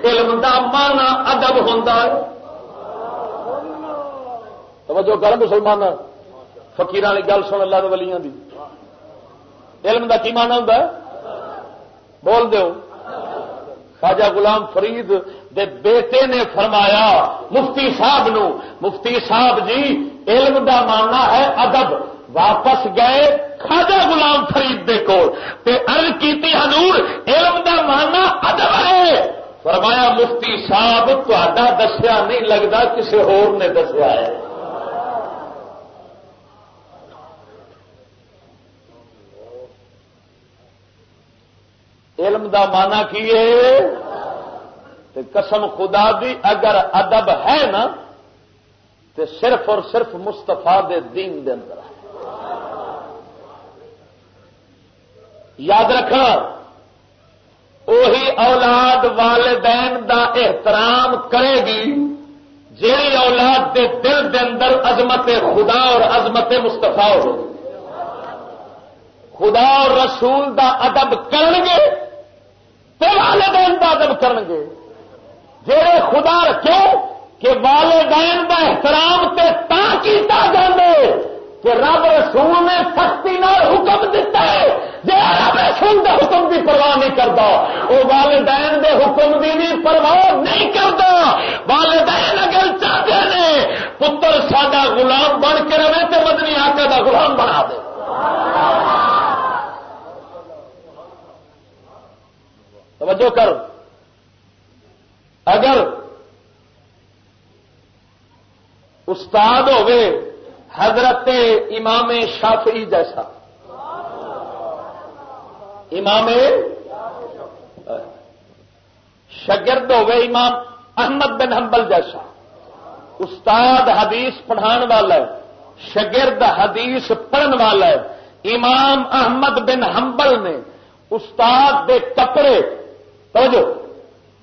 علم دا مانا ادب ہوں توجہ کر مسلمان فکیر والی گل سن اللہ ولیاں دی۔ علم دا کی مانا ہوں بول دو خواجہ غلام فرید دے بیٹے نے فرمایا، مفتی صاحب نو، مفتی صاحب جی علم دا ماننا ہے ادب۔ واپس گئے خواجہ غلام فرید دے کول۔ تے عرض کیتی، حضور، علم دا ماننا ادب ہے۔ فرمایا، مفتی صاحب تا دسیا نہیں لگتا کسی ہور نے دسیا ہے۔ علم دا مانا کی قسم خدا دی اگر ادب ہے نا تو صرف اور صرف مستفا دے دین دے اندر ہے۔ یاد رکھنا وہی اولاد والدین دا احترام کرے گی، جیڑی اولاد دے دل دے اندر عظمت خدا اور عظمت مستفا ہو۔ خدا اور رسول دا ادب کرنگے والدین کا ادب کرنگے۔ جہے خدا رکھو کہ والدین کا احترام تے تا کیتا جاندے کہ رب رسول نے سختی نال حکم دیتا ہے۔ جی رب رسول دے حکم کی پرواہ نہیں کرتا وہ والدین دے حکم کی بھی پرواہ نہیں کرتا والدین اگر چاہتے ہیں پتر ساڈا غلام بن کے رہے تو مدنی آقا دا غلام بنا دے۔ توجہ کر۔ اگر استاد ہوئے حضرت امام شافعی جیسا۔ امام شگرد ہوئے امام احمد بن حنبل جیسا۔ استاد حدیث پڑھان والا ہے شگرد حدیث پڑھن والا ہے۔ امام احمد بن حنبل نے استاد دے کپڑے توجہ،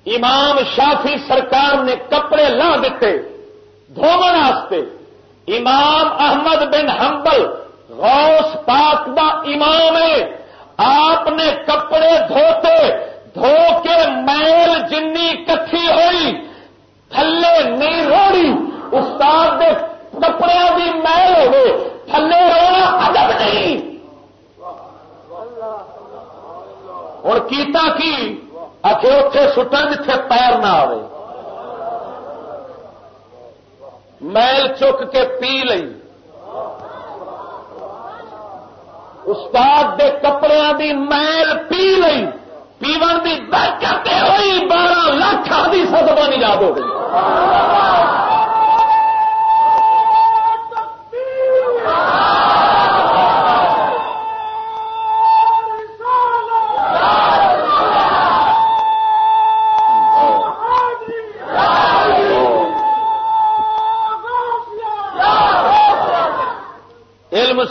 امام شافی سرکار نے کپڑے لا دیتے واسطے۔ امام احمد بن حنبل، غوث پاک دا امام ہے۔ آپ نے کپڑے دھوتے، دھو کے میل جنی کٹھی ہوئی، تھلے نہیں روڑی۔ استاد دے کپڑے کی میل ہوئے، تھلے رونا ادب نہیں۔ اور کیتا کی؟ اچھے اتے سٹن جتھے پیر نہ آئے میل چک کے پی لئی۔ استاد دے کپڑے دی میل پی لئی۔ پیون کی برکت ہوئی، بارہ لاکھ آدھی سب نہیں یاد ہو گئی۔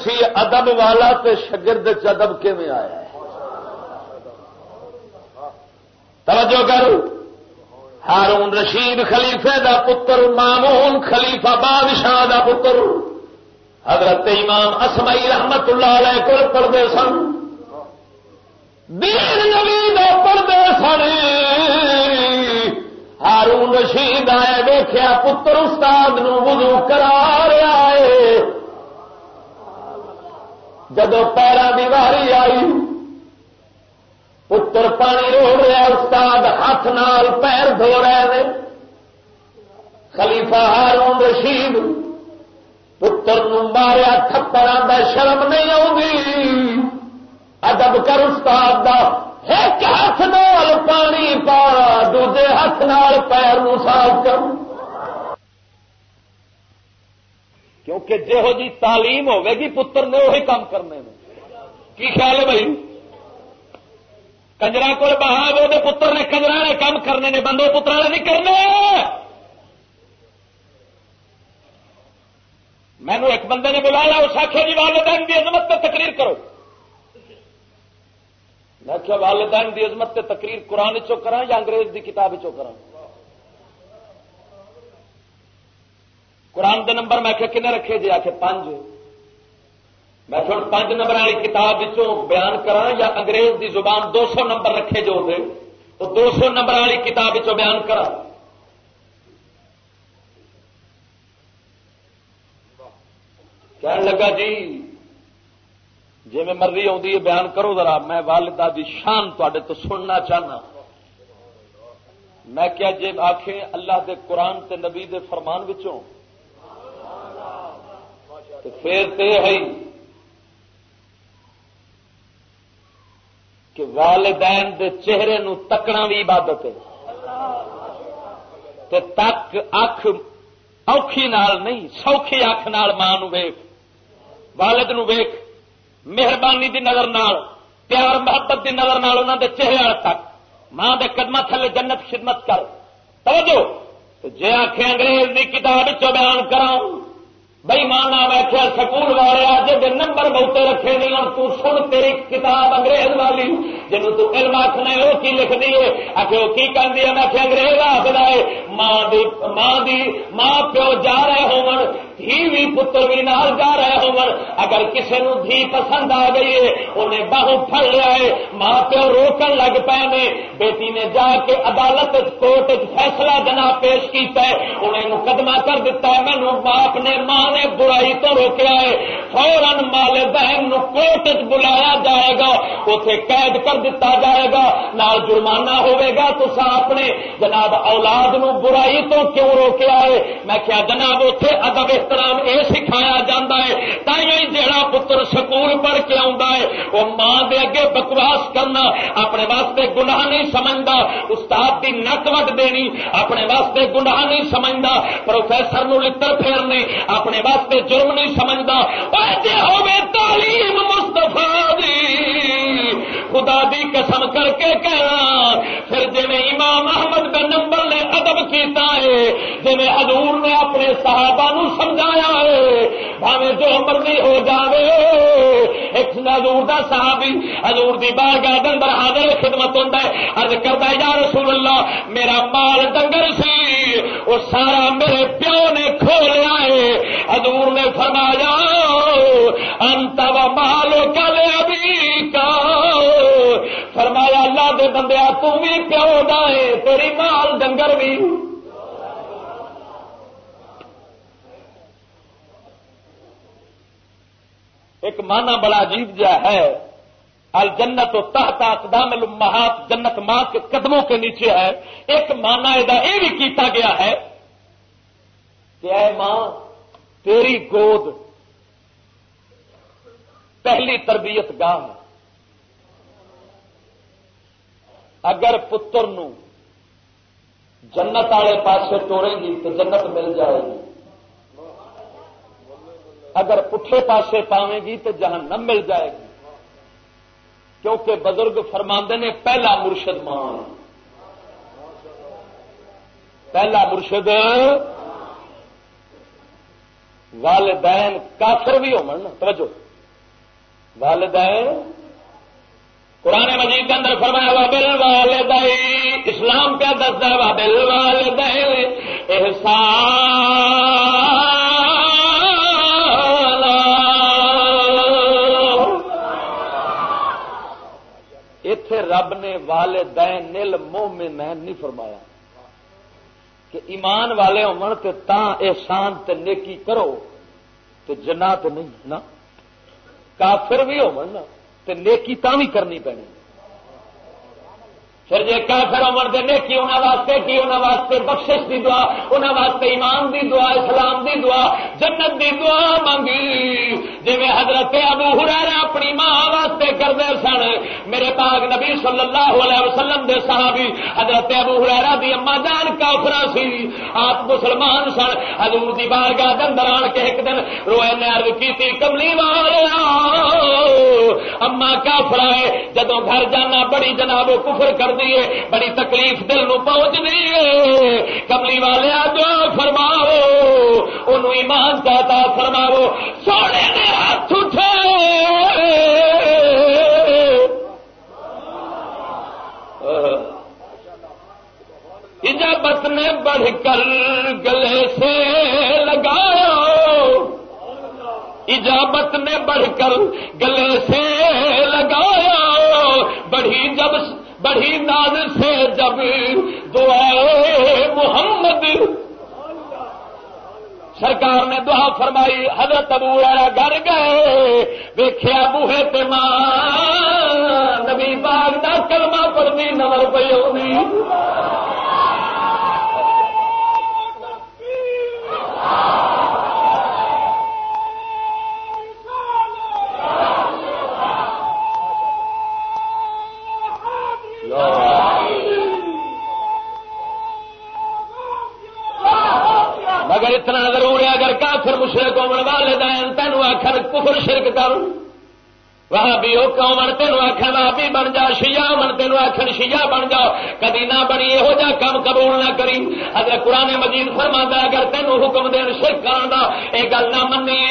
سی ادب والا تے شگرد ادب کے میں آیا ہے؟ توجہ کرو۔ ہارون رشید خلیفے دا پتر، مامون خلیفہ بادشاہ دا پتر۔ حضرت امام اسمائی رحمت اللہ علیہ کو پڑھتے سن۔ دین نبی پڑھتے سن۔ ہارون رشید آئے ویخیا پتر استاد نو وضو کرا رہا ہے۔ جدو پیروں کی واری آئی، پتر پانی روڑ رہا استاد ہاتھ نال پیر دھو رہے ہیں خلیفہ ہارون رشید، پتر ماریا تھپڑ آتا شرم نہیں آگی ادب کر استاد دا، ایک ہاتھ نال پانی پا، دوجے ہاتھ نال پیر صاف کر۔ کیونکہ جہو جی تعلیم ہوے گی جی، پتر نے وہی کام کرنے میں۔ کی خیال ہے بھائی؟ کنجرا کو بہا وہ پتر نے کنجرا نے کام کرنے نے، بندے پترا نے نہیں کرنے۔ مینو ایک بندے نے بلایا، اس آخیا جی والدین کی عظمت پہ تقریر کرو۔ میں آخیا والدین کی عظمت پہ تقریر قرآن چو کرا یا انگریز کی کتاب چو کرا قرآن دے نمبر میں کن رکھے جی آ کے پانچ۔ میں تھوڑا پانچ نمبر والی کتاب بیان کرا یا انگریز دی زبان دو سو نمبر رکھے جو دے وہ دو سو نمبر والی کتاب بیان کرا کہنے لگا جی جی میں مرضی آتی ہے، بیان کرو ذرا۔ میں والدہ دی شان تے تو سننا چاہنا۔ میں کیا جی آخے اللہ دے قرآن تے نبی دے فرمان وچوں پھر تے ہے کہ والدین دے چہرے نو تکنا بھی عبادت ہے۔ تے تک اکھ اوکھی نال نہیں، سوکھی اکھ نال ماں نو ویخ والد نو ویخ مہربانی دی نظر نال، پیار محبت دی نظر نال انہوں دے چہرے وال تک۔ ماں دے قدم تھلے جنت خدمت کر۔ توجہ! جے آخ انگریز کی کتاب بیان کراؤں بھائی مانا بیٹھا سکول والے جب نمبر بہتے رکھے نہیں اور تو سن تیری کتاب انگریز والی۔ جن تو علم آخنا وہ کی لکھ دیے آخر وہ کی کہہ ہے؟ میں انگریز آخر ہے، ماں دی ماں دی ماں پیو جا رہے ہو دھی بھی پتر بھی نال جا رہے ہو اگر کسی نو دھی پسند آ گئی ہے، انہیں باہو پڑ لیا ہے۔ ماں پیو روکن لگ پے نے۔ بیٹی نے جا کے عدالت کوٹ فیصلہ جناب پیش کیتا ہے۔ انہیں مقدمہ کر دیتا ہے مینو باپ نے ماں نے برائی تو روکیا ہے۔ فورن مال بہن کوٹ بلایا جائے گا۔ اتے قید کر دیتا جائے گا۔ نال جرمانہ ہوئے گا۔ تو اپنے جناب اولاد نو برائی تو کیوں روکیا ہے؟ میں کیا جناب اتے ادب احترام یہ سکھایا جا ہے تھی جہاں پتر سکول پڑھ کے آتا ہے، وہ ماں دے اگے بکواس کرنا، اپنے واسطے گناہ نہیں سمجھتا استاد کی نک وٹ دینی، اپنے واسطے گناہ نہیں سمجھتا پروفیسر نو لڑ پھیرنے، اپنے واسطے جرم نہیں سمجھتا ہوے تعلیم مستفا خدا دی قسم کر کے کہنا، پھر جی امام احمد بن نمبر نے ادب کیتا ہے جی حضور نے اپنے صحابہ نو سمجھ سمجھایا ہے۔ بھاوے جو مرضی ہو جاوے۔ ایک حضور دا صحابی، حضور دی بار گاہ اندر حاضر خدمت ہوتا ہے۔ ارد کرتا یا رسول اللہ، میرا مال ڈنگر سی۔ وہ سارا میرے پیو نے کھو لیا ہے۔ حضور نے فرمایا، انت و مالو کل ابھی کا فرمایا، اللہ دے بندیا تم بھی پیو ڈائے تیری مال ڈنگر بھی۔ ایک مانا بڑا عجیب جا ہے۔ الجنت و تحت اقدام المہات جنت ماں کے قدموں کے نیچے ہے۔ ایک مانا یہ بھی کیتا گیا ہے کہ اے ماں، تیری گود پہلی تربیت گاہ ہے۔ اگر پتر نو جنت والے پاسے توڑے گی تو جنت مل جائے گی۔ اگر پٹھے پاسے پاوے گی تو جہنم مل جائے گی۔ کیونکہ بزرگ فرماندے نے پہلا مرشد مان پہلا مرشد والدین کافر بھی ہو توجہ۔ والدین قرآن مجید کے اندر فرمایا وا والدین۔ اسلام کیا دستا وا والدین۔ احسان۔ رب نے والدین نل مومن نہیں فرمایا۔ کہ ایمان والے ہون تے تاں احسان تے نیکی کرو، تے جنا نہیں، نا؟ کافر بھی ہو تے نیکی تا بھی کرنی پینی۔ پھر جی کافر عمر دے نیکی انہوں واسطے کی؟ انہوں واسطے بخشش دی دعا انہوں واسطے ایمان دی دعا، اسلام دی دعا، جنت دی دعا مانگی۔ جی حضرت ابو ہرارا اپنی ماں واسطے کرتے سن، میرے پاک نبی صلی اللہ علیہ وسلم دے صحابی، حضرت ابو ہرارا دی اما جان کافرا سی۔ آپ مسلمان سن، حضور دی بارگاہ دن دران کے ایک دن روئے نے عرض کی کملی والا اما کافرا ہے جدو گھر جانا، بڑی جناب کفر کر دیے بڑی تکلیف دل نو پہنچ دی کملی والے دعا فرماؤ ان ایمان کا تا فرماؤ۔ سونے نے ہاتھ اٹھے اجابت نے بڑھ کر گلے سے لگایا اجابت نے بڑھ کر گلے سے لگایا بڑھی جب بڑی ناز سے جب دعائے محمد سرکار نے دعا فرمائی، حضرت ابو گھر گئے ویخیا بوہے تے ماں، نبی باغ کا کلمہ پڑنی نمر پی ہوگی مگر اتنا ضرور ہے، اگر کافر مشرق ہونے والے دین تینوں آخر کفر شرک کر وہاں بھی وہ کون تینوں آخر وہاں بھی بن جا شیا من تینوں آخر شیا بن جاؤ۔ کدی نہ بنی، یہو جا کام قبول نہ کری۔ اگر قرآن مجید فرما اگر تینوں حکم دین شرک کرنا یہ گل نہ منی۔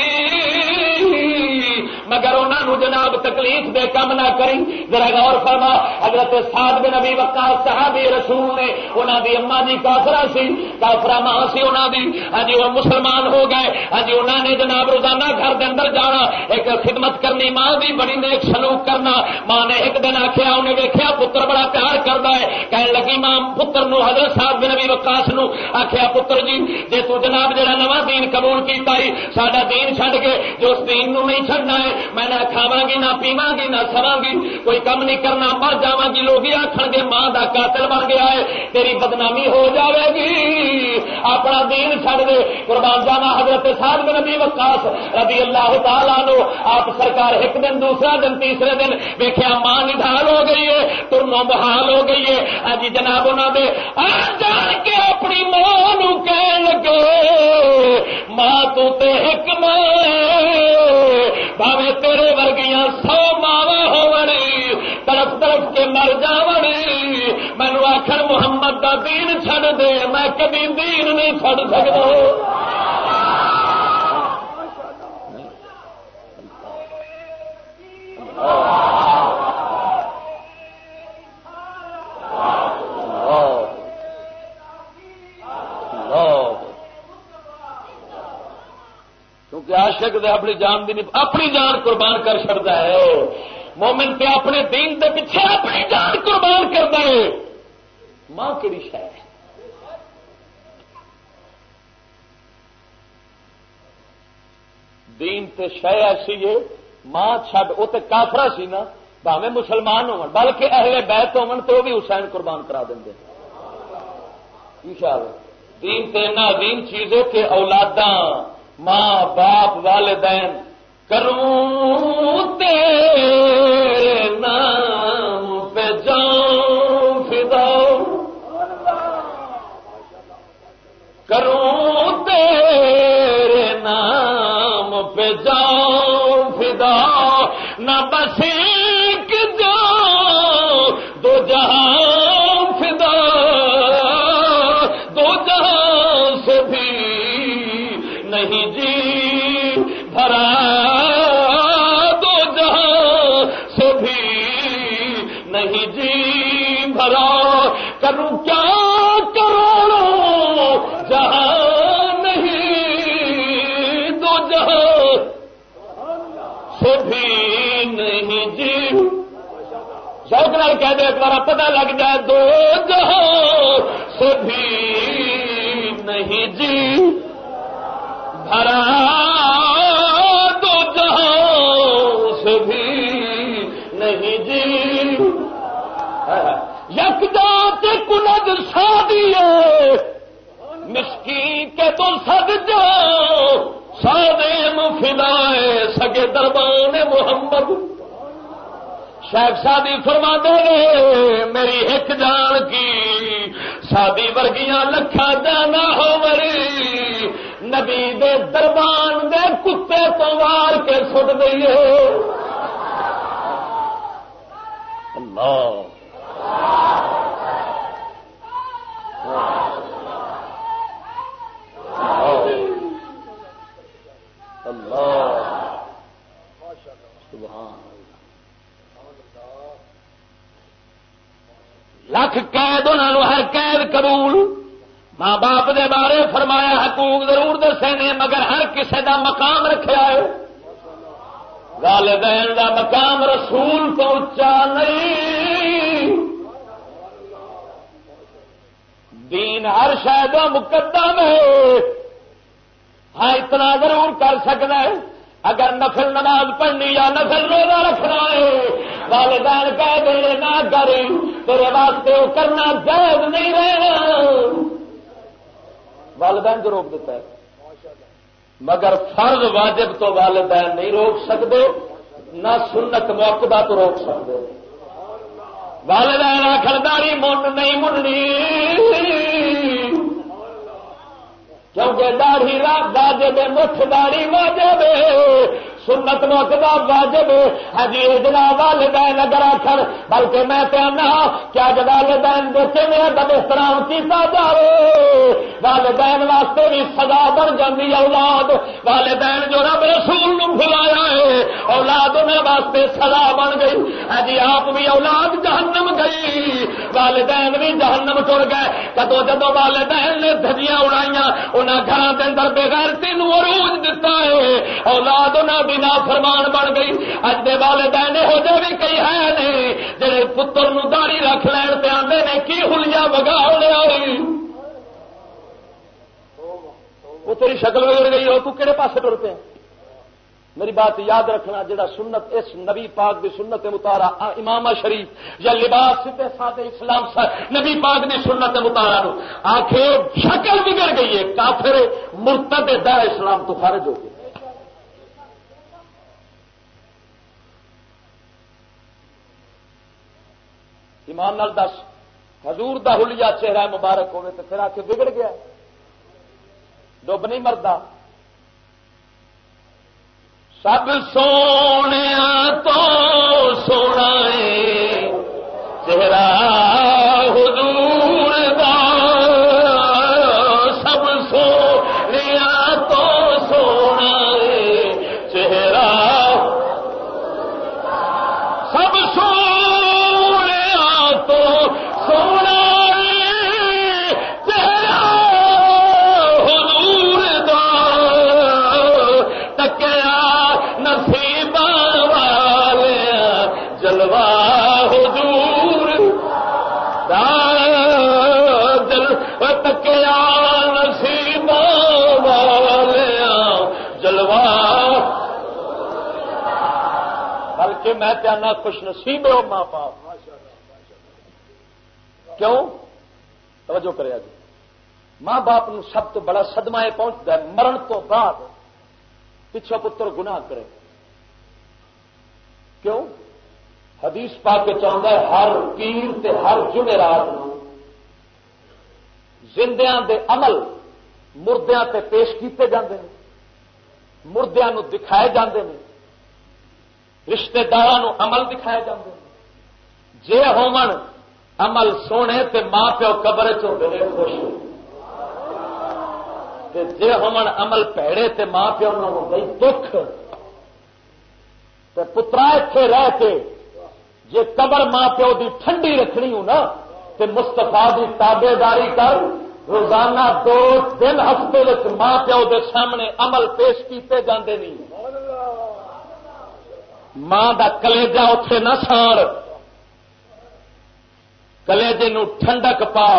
مگر انہوں جناب تکلیف دے کم نہ کریں ذرا غور فرما، حضرت سعد بن نبی وقت صحابی رسول نے انہوں دی اما جی کافرا سی کافرا ماں سی انہوں دی۔ ہاں جی وہ مسلمان ہو گئے۔ ہاں جی انہوں نے جناب روزانہ گھر دے اندر جانا، ایک خدمت کرنی ماں دی بڑی نیک سلوک کرنا۔ ماں نے ایک دن آخیا انہیں ویکیا پتر بڑا پیار کرتا ہے۔ کہنے لگی، ماں، پتر نو حضرت صاحب بن نبی وقاس نو۔ آخیا پتر جی جی تو جناب جڑا نواں دین قبول کیتا ہی ساڈا دین چھڈ کے جو اس دین نو نہیں چھڈنا ہے، میں نہ کھاوا گی نہ پیوا گی نہ سوا گی کوئی کم نہیں کرنا، مر جا گی لوگ آخر گے ماں کا قاتل بن گیا ہے۔ تیری بدنامی ہو جائے گی۔ اپنا دین چڑ دے۔ قربان جانا حضرت صاحب بن نبی وکاس رضی اللہ تعالیٰ نو آپ سرکار ایک دن دوسرے دوسرا دن تیسرے دن ویخیا ماں نڈال ہو گئی ہے ترنو بحال ہو گئی ہے۔ اج جناب انہوں نے جان کے اپنی ماں نو کہن لگے، ماں تو تے ایک ماں بھاوے تیرے ورگیاں سو ماوا ہو طرف طرف کے مر جا مینو آخر محمد کا دین چڑ دے، میں کبھی دین نہیں چڑ سکتا کیونکہ عاشق دے اپنی جان دی اپنی جان قربان کر چڑتا ہے۔ مومن تے اپنے دین دے پیچھے اپنی جان قربان کرتا ہے۔ ماں کہڑی شہ دین تے شہ ایسی ہے ماں چھڈ وہ تو کافرا سی نا بھاوے مسلمان ہو بلکہ اہل بیت ہو تو بھی حسین قربان کرا دیں دین تینا دین چیزوں کے اولاداں، ماں، باپ، والدین، کروں تیرے نام پہ جاؤں فدا۔ کروں تیرے نام پہ جاؤں نہ بس نال کہہ دے، ایک پتا لگ جائے، دو جہاں سے بھی نہیں جی بھرا، دو جہاں سے بھی نہیں جی۔ یک جات کنج سادی مسکی کے تو سد جاؤ، سادے مفدائے سگے دربان محمد۔ شیخ شادی فرما دے میری ایک جان کی شادی ورگیاں لکھا جانا ہو مری نبی دے دربان دے کتے تو وار کے سٹ دئیے۔ اللہ۔ اللہ۔ لکھ قید انہوں ہر قید قبول۔ ماں باپ دے بارے فرمایا حقوق ضرور دسے نے، مگر ہر کسے دا مقام رکھا ہے۔ والدین دا مقام رسول تو اچا نہیں۔ دین ہر شاید مقدم ہے۔ ہاں اتنا ضرور کر سکتا ہے۔ اگر نفل نماز پڑھنی یا نفل روزہ رکھنا ہے، والدین کہہ دے نہ کرے تیرے واسطے وہ کرنا جائز نہیں رہنا والدین جو روک دیتا ہے۔ مگر فرض واجب تو والدین نہیں روک سکتے، نہ سنت موقع تو روک سکتے۔ والدین آخر داری من نہیں مننی کیونکہ داڑھی رات داجے میں مٹھ داڑھی واجے میں سنت موقع واجب ہجی جناب والدین اگر آخر بلکہ میں کہنا کیا جب والدین دیکھے میرا دب احترام کیتا جائے والدین واسطے بھی سزا بن جاتی اولاد۔ والدین جو رب رسول بلایا ہے، اولاد انہیں واسطے سزا بن گئی۔ ہجی آپ بھی اولاد جہنم گئی۔ والدین بھی جہنم ٹر گئے۔ کدو جدو والدین نے دھجیاں اڑائیاں انہیں گھر کے اندر بغیر تین عروج دتا ہے، اولاد انہیں بھی نا فرمان بن گئی۔ اج دے والدین ہو جائے بھی کئی ہے نہیں جڑے پتر نو داڑی رکھ لین پہ آدھے نے، کی ہلیا بگا لیا وہ تیری شکل بگڑ گئی ہو تو کہڑے پاسے ٹر پہ میری بات یاد رکھنا، جڑا سنت، اس نبی پاک دی سنت متارا امام شریف یا لباس سدھے سادے اسلام سا، نبی پاک دی سنت متارا نو آخر شکل بگڑ گئی ہے، کافر مرتد دار اسلام تو خارج ہو گئے ایمان نال دس۔ حضور دا ہلیا چہرہ مبارک ہوئے تو پھر آ کے بگڑ گیا۔ ڈب نہیں مردا۔ سب سونے تو سونا چہرہ میں کہنا خوش نصیب ہو ماں باپ۔ کیوں؟ توجہ کرے جی ماں باپ نو سب تو بڑا صدمہ یہ پہنچتا ہے، مرن تو بعد پچھو پتر گناہ کرے۔ کیوں؟ حدیث پا کے چاہتا ہے، ہر پیر تے ہر جمعرات نو زندیاں دے عمل مردیاں تے پیش کیتے جاندے ہیں مردیاں نو دکھائے جاندے ہیں رشتے دار عمل دکھائے جاندے ہیں جے ہومن عمل سونے تے ماں پیو قبر چوندے خوش تے جے ہومن عمل پیڑے تے ماں پیو نو گئی دکھ۔ تے پترا اتنے رہ کے جے قبر ماں پیو دی ٹھنڈی رکھنی ہوں نا، تے مستفا دی تابے داری کر، روزانہ دو دن ہفتے ماں پیو دے سامنے عمل پیش کیتے جاندے نہیں ماں دا کلیجا اتے نہ سار کلیجے نو ٹھنڈک پا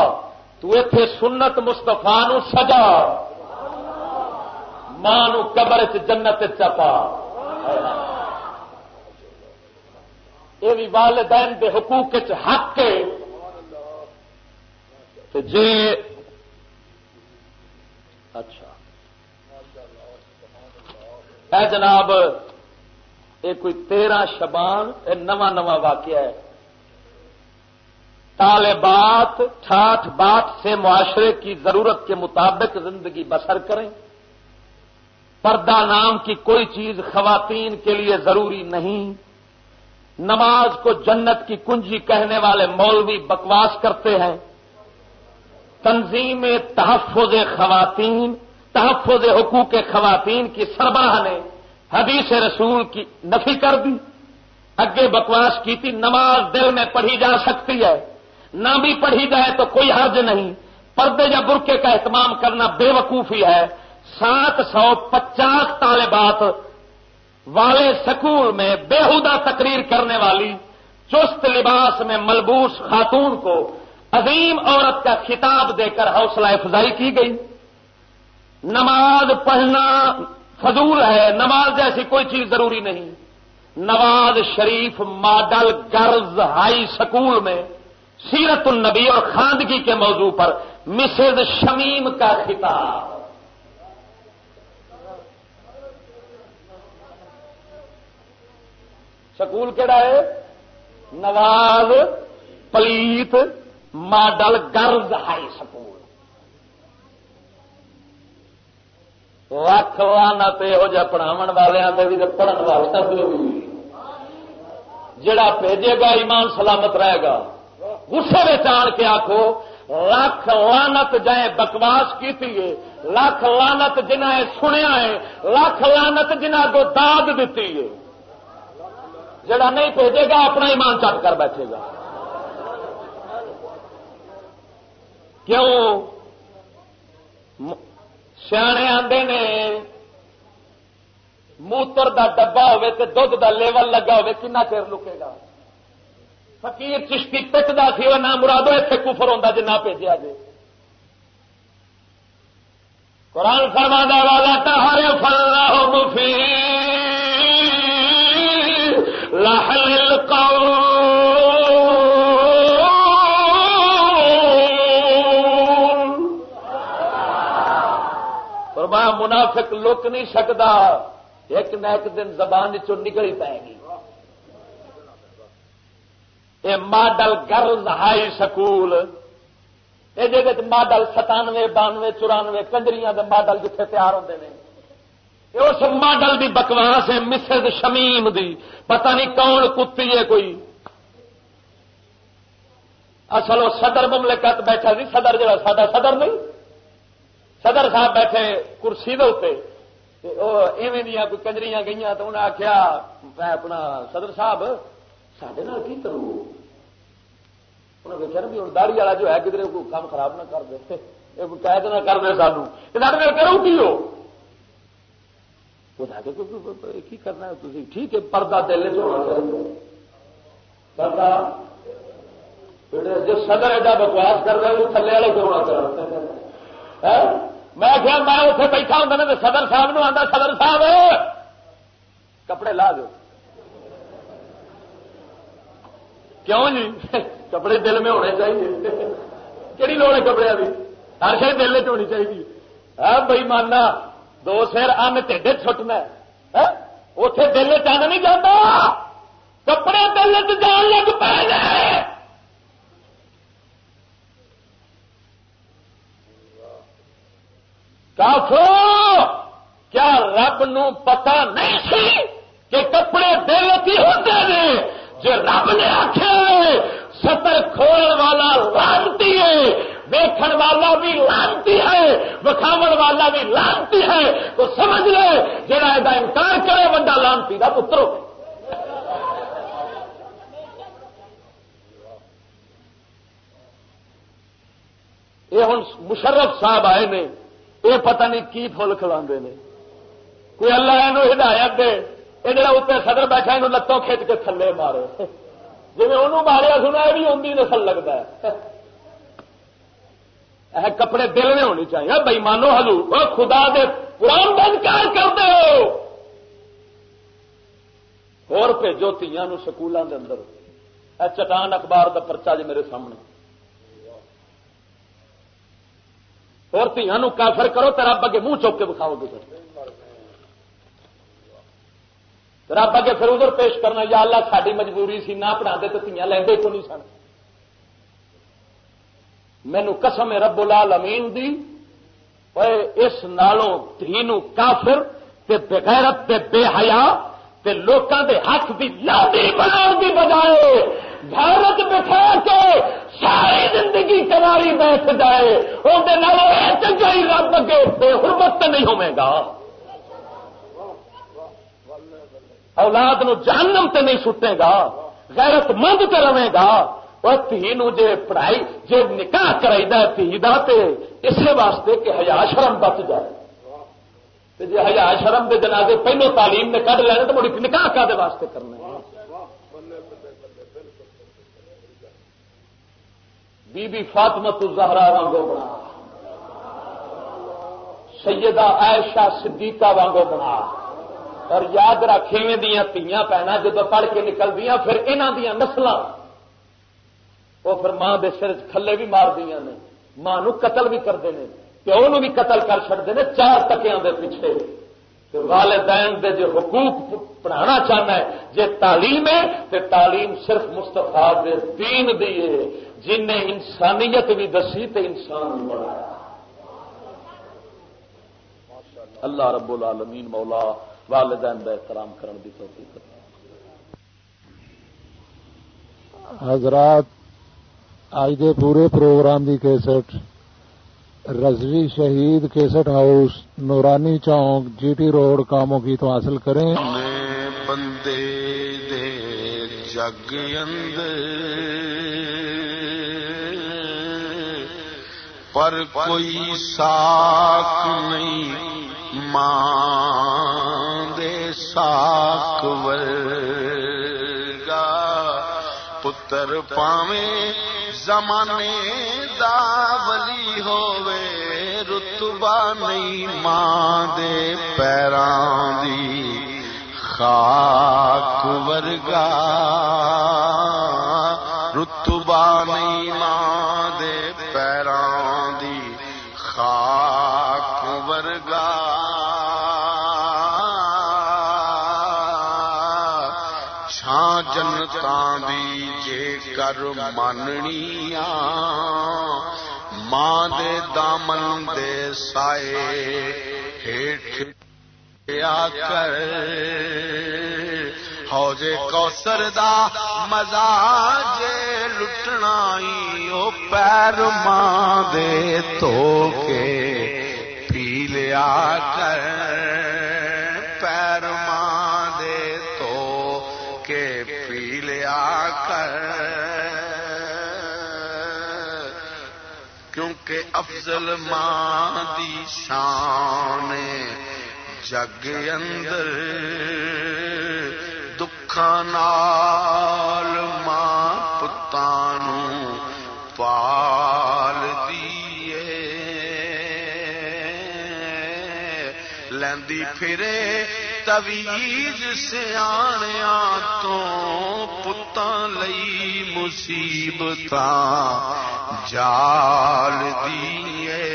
تو اتے سنت مستفا نو سجا۔ ماں نو قبر چ جنت چپا۔ یہ بھی والدین دے حقوق چ حق جی۔ اچھا۔ اے جناب یہ کوئی تیرہ شبان، یہ نواں نواں واقعہ ہے۔ طالبات ٹھاٹ بات سے معاشرے کی ضرورت کے مطابق زندگی بسر کریں۔ پردہ نام کی کوئی چیز خواتین کے لیے ضروری نہیں۔ نماز کو جنت کی کنجی کہنے والے مولوی بکواس کرتے ہیں۔ تنظیم تحفظ خواتین، تحفظ حقوق خواتین کی سربراہ نے حدیث رسول کی نفی کر دی۔ اگے بکواس کی تھی، نماز دل میں پڑھی جا سکتی ہے۔ نہ بھی پڑھی جائے تو کوئی حرج نہیں۔ پردے یا برقے کا اہتمام کرنا بے وقوفی ہے۔ سات سو پچاس طالبات والے سکول میں بےحدہ تقریر کرنے والی چست لباس میں ملبوس خاتون کو عظیم عورت کا خطاب دے کر حوصلہ افزائی کی گئی۔ نماز پڑھنا فضول ہے، نماز جیسی کوئی چیز ضروری نہیں۔ Nawaz Sharif model girls high school میں سیرت النبی اور خاندگی کے موضوع پر مسز شمیم کا خطاب۔ سکول کہڑا ہے؟ نواز پلیت ماڈل گرلز ہائی سکول۔ لکھ لانا تو یہو جہ پڑھاو والے بھی پڑھن والے جڑا بھیجے گا ایمان سلامت رہے گا غصے میں آن کے آخو لکھ لانت جائیں بکواس کی لکھ لانت جنہ سنیا ہے لکھ لانت جنہ کو داد دیتی ہے جڑا نہیں بھیجے گا اپنا ایمان چٹ کر بیٹھے گا کیوں سیانے آدھے نے، موتر دا ڈبا ہوے تو دھد دا لیول لگا ہوے کنا چیر لکے گا؟ فقیر چشتی پٹتا سی، وہ نہ مرادو اتنے کفر ہوتا جی نہ بھیجا جی قرآن فرما والا ٹہارے فل مفی لاہل فرمایا منافق لک نہیں سکتا، ایک نہ ایک دن زبان چ پائے گی۔ یہ ماڈل گرلز ہائی سکول یہ ماڈل ستانوے، بانوے، چورانوے کنجری ماڈل جتنے تیار ہوتے ہیں اس ماڈل کی بکواس ہے مسز شمیم دی۔ پتہ نہیں کون کتی ہے کوئی۔ اصل وہ صدر مملکت بیٹھا سی صدر جا سا صدر نہیں۔ صدر صاحب بیٹھے کرسی دے ایویں دیا کوئی کنجری گئی تو انہیں آخیا میں اپنا صدر صاحب سڈے کی کروں؟ انہیں دیکھا نا بھی ہوں داڑی والا جو ہے کدھر کو کام خراب نہ کر دے قید نہ کر دے سانو۔ سارے کرو کی ہو؟ کی کرنا ہے تھی ٹھیک ہے، پردہ دل چاہیے۔ پردہ؟ جو صدر ایڈا بکواس کر رہا ہے، وہ تھلے والے کو ہونا چاہتا ہاں؟ میں کیا میں اتنے بیٹھا ہوں نا صدر صاحب نو آتا صدر صاحب، کپڑے لا دو کیوں جی؟ کپڑے دل میں ہونے چاہیے۔ کہڑی لوڑ ہے کپڑے کی ہر شاید دل چ ہونی چاہیے۔ ہاں بھائی دو سیر ان ٹھڈے چھٹنا اتے ہاں؟ دل چن نہیں جاتا کپڑے دل چ جان لگ پے کافو کیا رب نو پتا نہیں سی کہ کپڑے دل کی ہوتے ہیں؟ جو رب نے آخیا سطر کھول والا لانتی ہے ویکن والا بھی لانتی ہے وکھاو والا بھی لانتی ہے۔ تو سمجھ لے جا انکار کرے بندہ لانتی کا پتر یہ ہوں مشرف صاحب آئے نے یہ پتہ نہیں کی فل کھلا کوئی اللہ یہ ہدایت دے یہ جڑا اتنے بیٹھا یہ لتوں کھچ کے تھلے مارے۔ جی انہوں ماریا سنا یہ بھی اندی نسل لگتا ہے۔ اے کپڑے دل میں ہونی چاہیے۔ بھائی مانو حضور خدا دے قرآن کا انکار کرتے ہو۔ اور بھیجو تیاں سکولوں کے اندر، اے چٹان اخبار کا پرچا جی میرے سامنے۔ اور تیاں کافر کرو تو رب اگے منہ چوک کے بکھاؤ گے رب اگے پھر ادھر پیش کرنا، یا اللہ ساری مجبوری سی نہ پڑھا دے تو تیاں لیندے تو نہیں سن؟ مینو قسم رب العالمین دی اس نالوں تھی کافر تے بغیرت تے بے حیا تے لوکاں دے حق دی لادی بنا دی بجائے بھارت بٹھا کے ساری زندگی کناری بیٹھ جائے اندر چنگائی رب اگے بے حرمت نہیں ہوے گا۔ اولاد نو جہنم تے نہیں سٹے گا، غیرت مند تے رہے گا۔ اور تھی جے پڑھائی، جے نکاح کرائی تھی دا تے اسی واسطے کہ ہزار شرم بچ جائے۔ جی ہزار شرم دے جنازے پہلو تعلیم نے کھ لینے، تو مڑی نکاح کا واسطے کرنا بی بی فاطمت الزہرا وانگو بنا۔ سیدہ عائشہ صدیقہ وانگو بنا۔ اور یاد رکھے دیا تیاں پینا جب پڑھ کے نکل دیا پھر انہوں دیا نسل وہ پھر ماں دے سر کھلے بھی مار دیا نے۔ ماں نو قتل بھی کرتے ہیں پیو نو بھی قتل کر چڑتے ہیں چار تکیا دے پیچھے۔ والدین دے جو حقوق پڑھانا چاہنا ہے جی تعلیم ہے تو تعلیم صرف مستفا دین دی ہے۔ جن نے انسانیت بھی دسی تو انسان بنایا۔ اللہ رب العالمین مولا والدین کا احترام کرن دی توفیق حضرات اج دے پورے پروگرام دی کیسٹ رضوی شہید کیسٹ ہاؤس نورانی چوک جی ٹی روڈ کاموں کی تو حاصل کریں۔ بندے دے جگ اندر پر کوئی ساک نہیں ماں دے ساک ورگا۔ پتر پاویں زمانے دا ولی ہووے، رتبہ نہیں ماں دے پیران دی۔ خاک ورگا۔ کر ماننی ماں دے دامن دے سائے ہیٹھ کر حوجے کوسر دا مزا جے لٹنا او پیر ماں دے تو کے پی لیا کر افضل ماں دی شان جگ اندر دکھاں نال ماں پتانوں پال دیے لیندی پھرے تویج سیاںیا تو پتاں لئی مصیبتاں جال دیے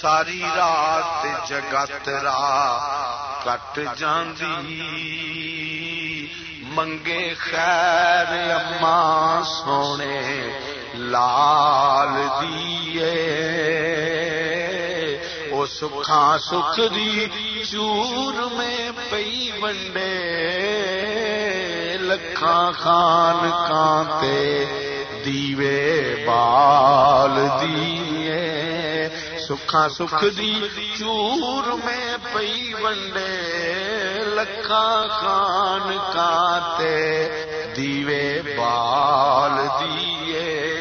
ساری رات جگت را کٹ جاندی۔ منگے خیر اما سونے لال دیے سکھاں سکھ دی چور میں پئی ونڈے، لکھاں خان کانتے، دیوے بال دیے۔ سکھاں سکھ دی چور میں پئی ونڈے، لکھاں خان کانتے، دیوے بال دیے۔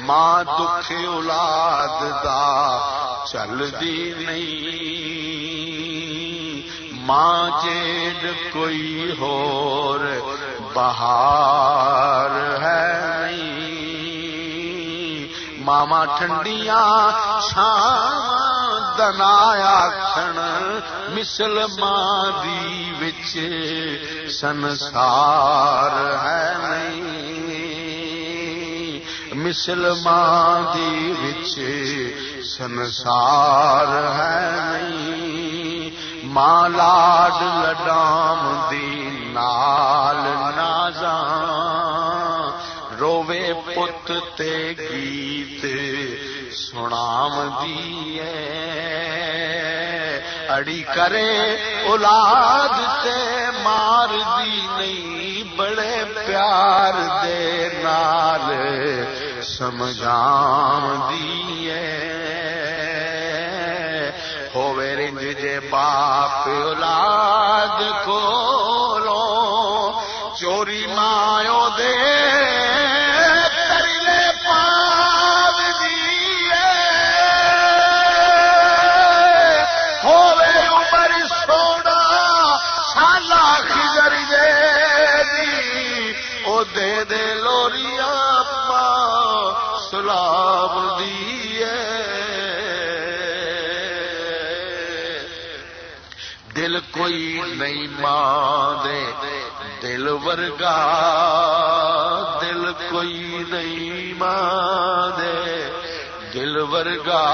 ماں دکھ اولاد دا چل دی نہیں۔ ماں جیڈ کوئی ہور بہار ہے نہیں۔ ماما ٹھنڈیاں شام دنایا کھن مسلمان دی وچ سنسار ہے نہیں۔ مسلمان دی وچ سنسار ہے نہیں ماں لاڈ لڈام دی نال نازاں روے پت تے گیت سنام دیے اڑی کرے اولاد تے مار دی نہیں بڑے پیار دے نال سمجھا دیے ہوے رنج جے باپ اولاد دے دل ورگا، دل کوئی نہیں ماں دے دل ورگا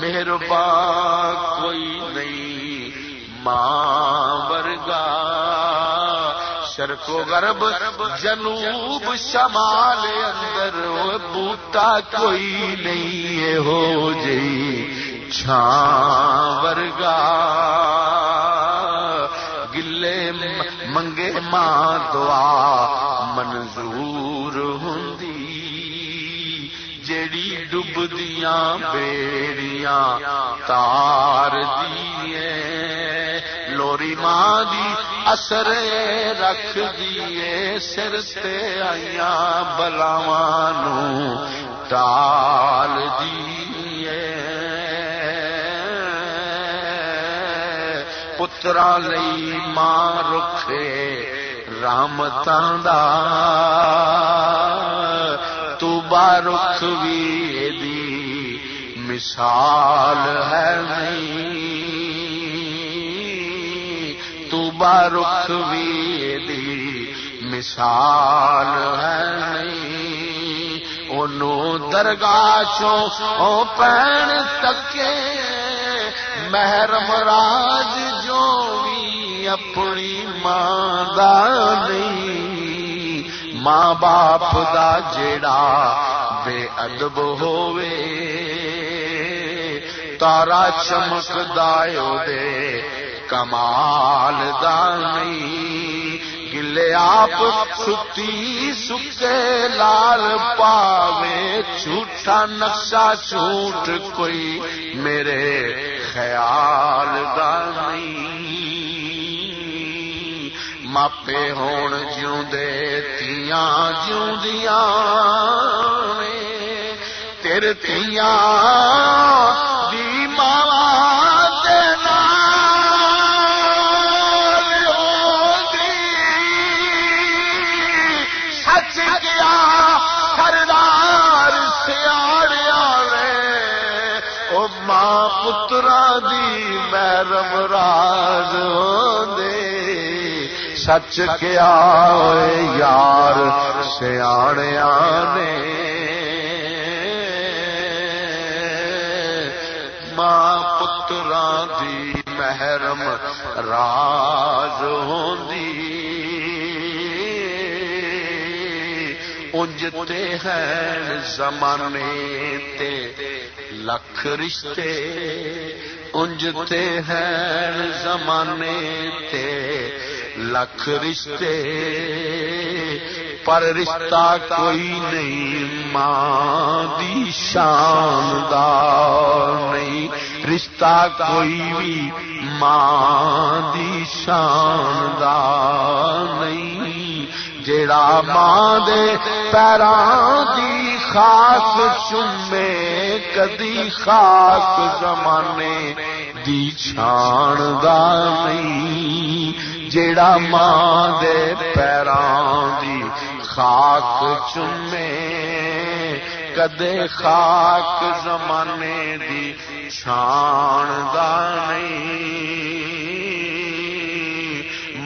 مہربان کوئی نہیں ماں ورگا۔ شرق و غرب، جنوب، شمال اندر، وہ بوٹا کوئی نہیں ہے ہو جئی ورگا گلے منگے ماں دعا منظور ہندی جیڑی ڈبدیاں بیڑیاں تار دیے لوری ماں دی اثر رکھ دیے سر تے آئیاں بلاواں ٹال دیے پترا لئی ماں رکھے رحمتاں دا تو بارک بھی دی مثال ہے نہیں تو بارک بھی دی مثال ہے نہیں انہوں درگاہ چوں پین تکے محرم راج اپنی ماں دا نہیں ماں باپ دا جیڑا بے ادب ہووے، تارا چمک دے کمال دا نہیں۔ گلے آپ ستی سکے لال پاوے، جھوٹا نقشہ جھوٹ کوئی میرے خیال دا نہیں۔ ماپے ہون جیوں دے تیاں جیوں دیاں تیرے تیاں دی ماں سچ کیا یار سیاڑیا نے ماں پترا دی محرم راز ہوندی۔ انجتے ہیں زمانے تے لکھ رشتے۔ انجتے ہیں زمانے تے لکھ رشتے، پر رشتہ کوئی نہیں، ماں دی شاندار نہیں۔ رشتہ کوئی بھی ماں دی شاندار نہیں۔ جیڑا ماں دے پیراں دی خاص چومے، کدی خاص زمانے دی چھان دا نہیں۔ جیڑا ماں دے پیران دی خاک چمے کدے خاک زمانے دی چھان دا نہیں۔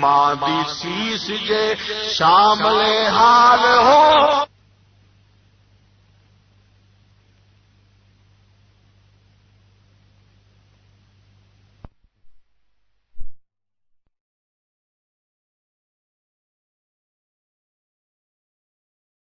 ماں دی سیس جے ہاتھ ہو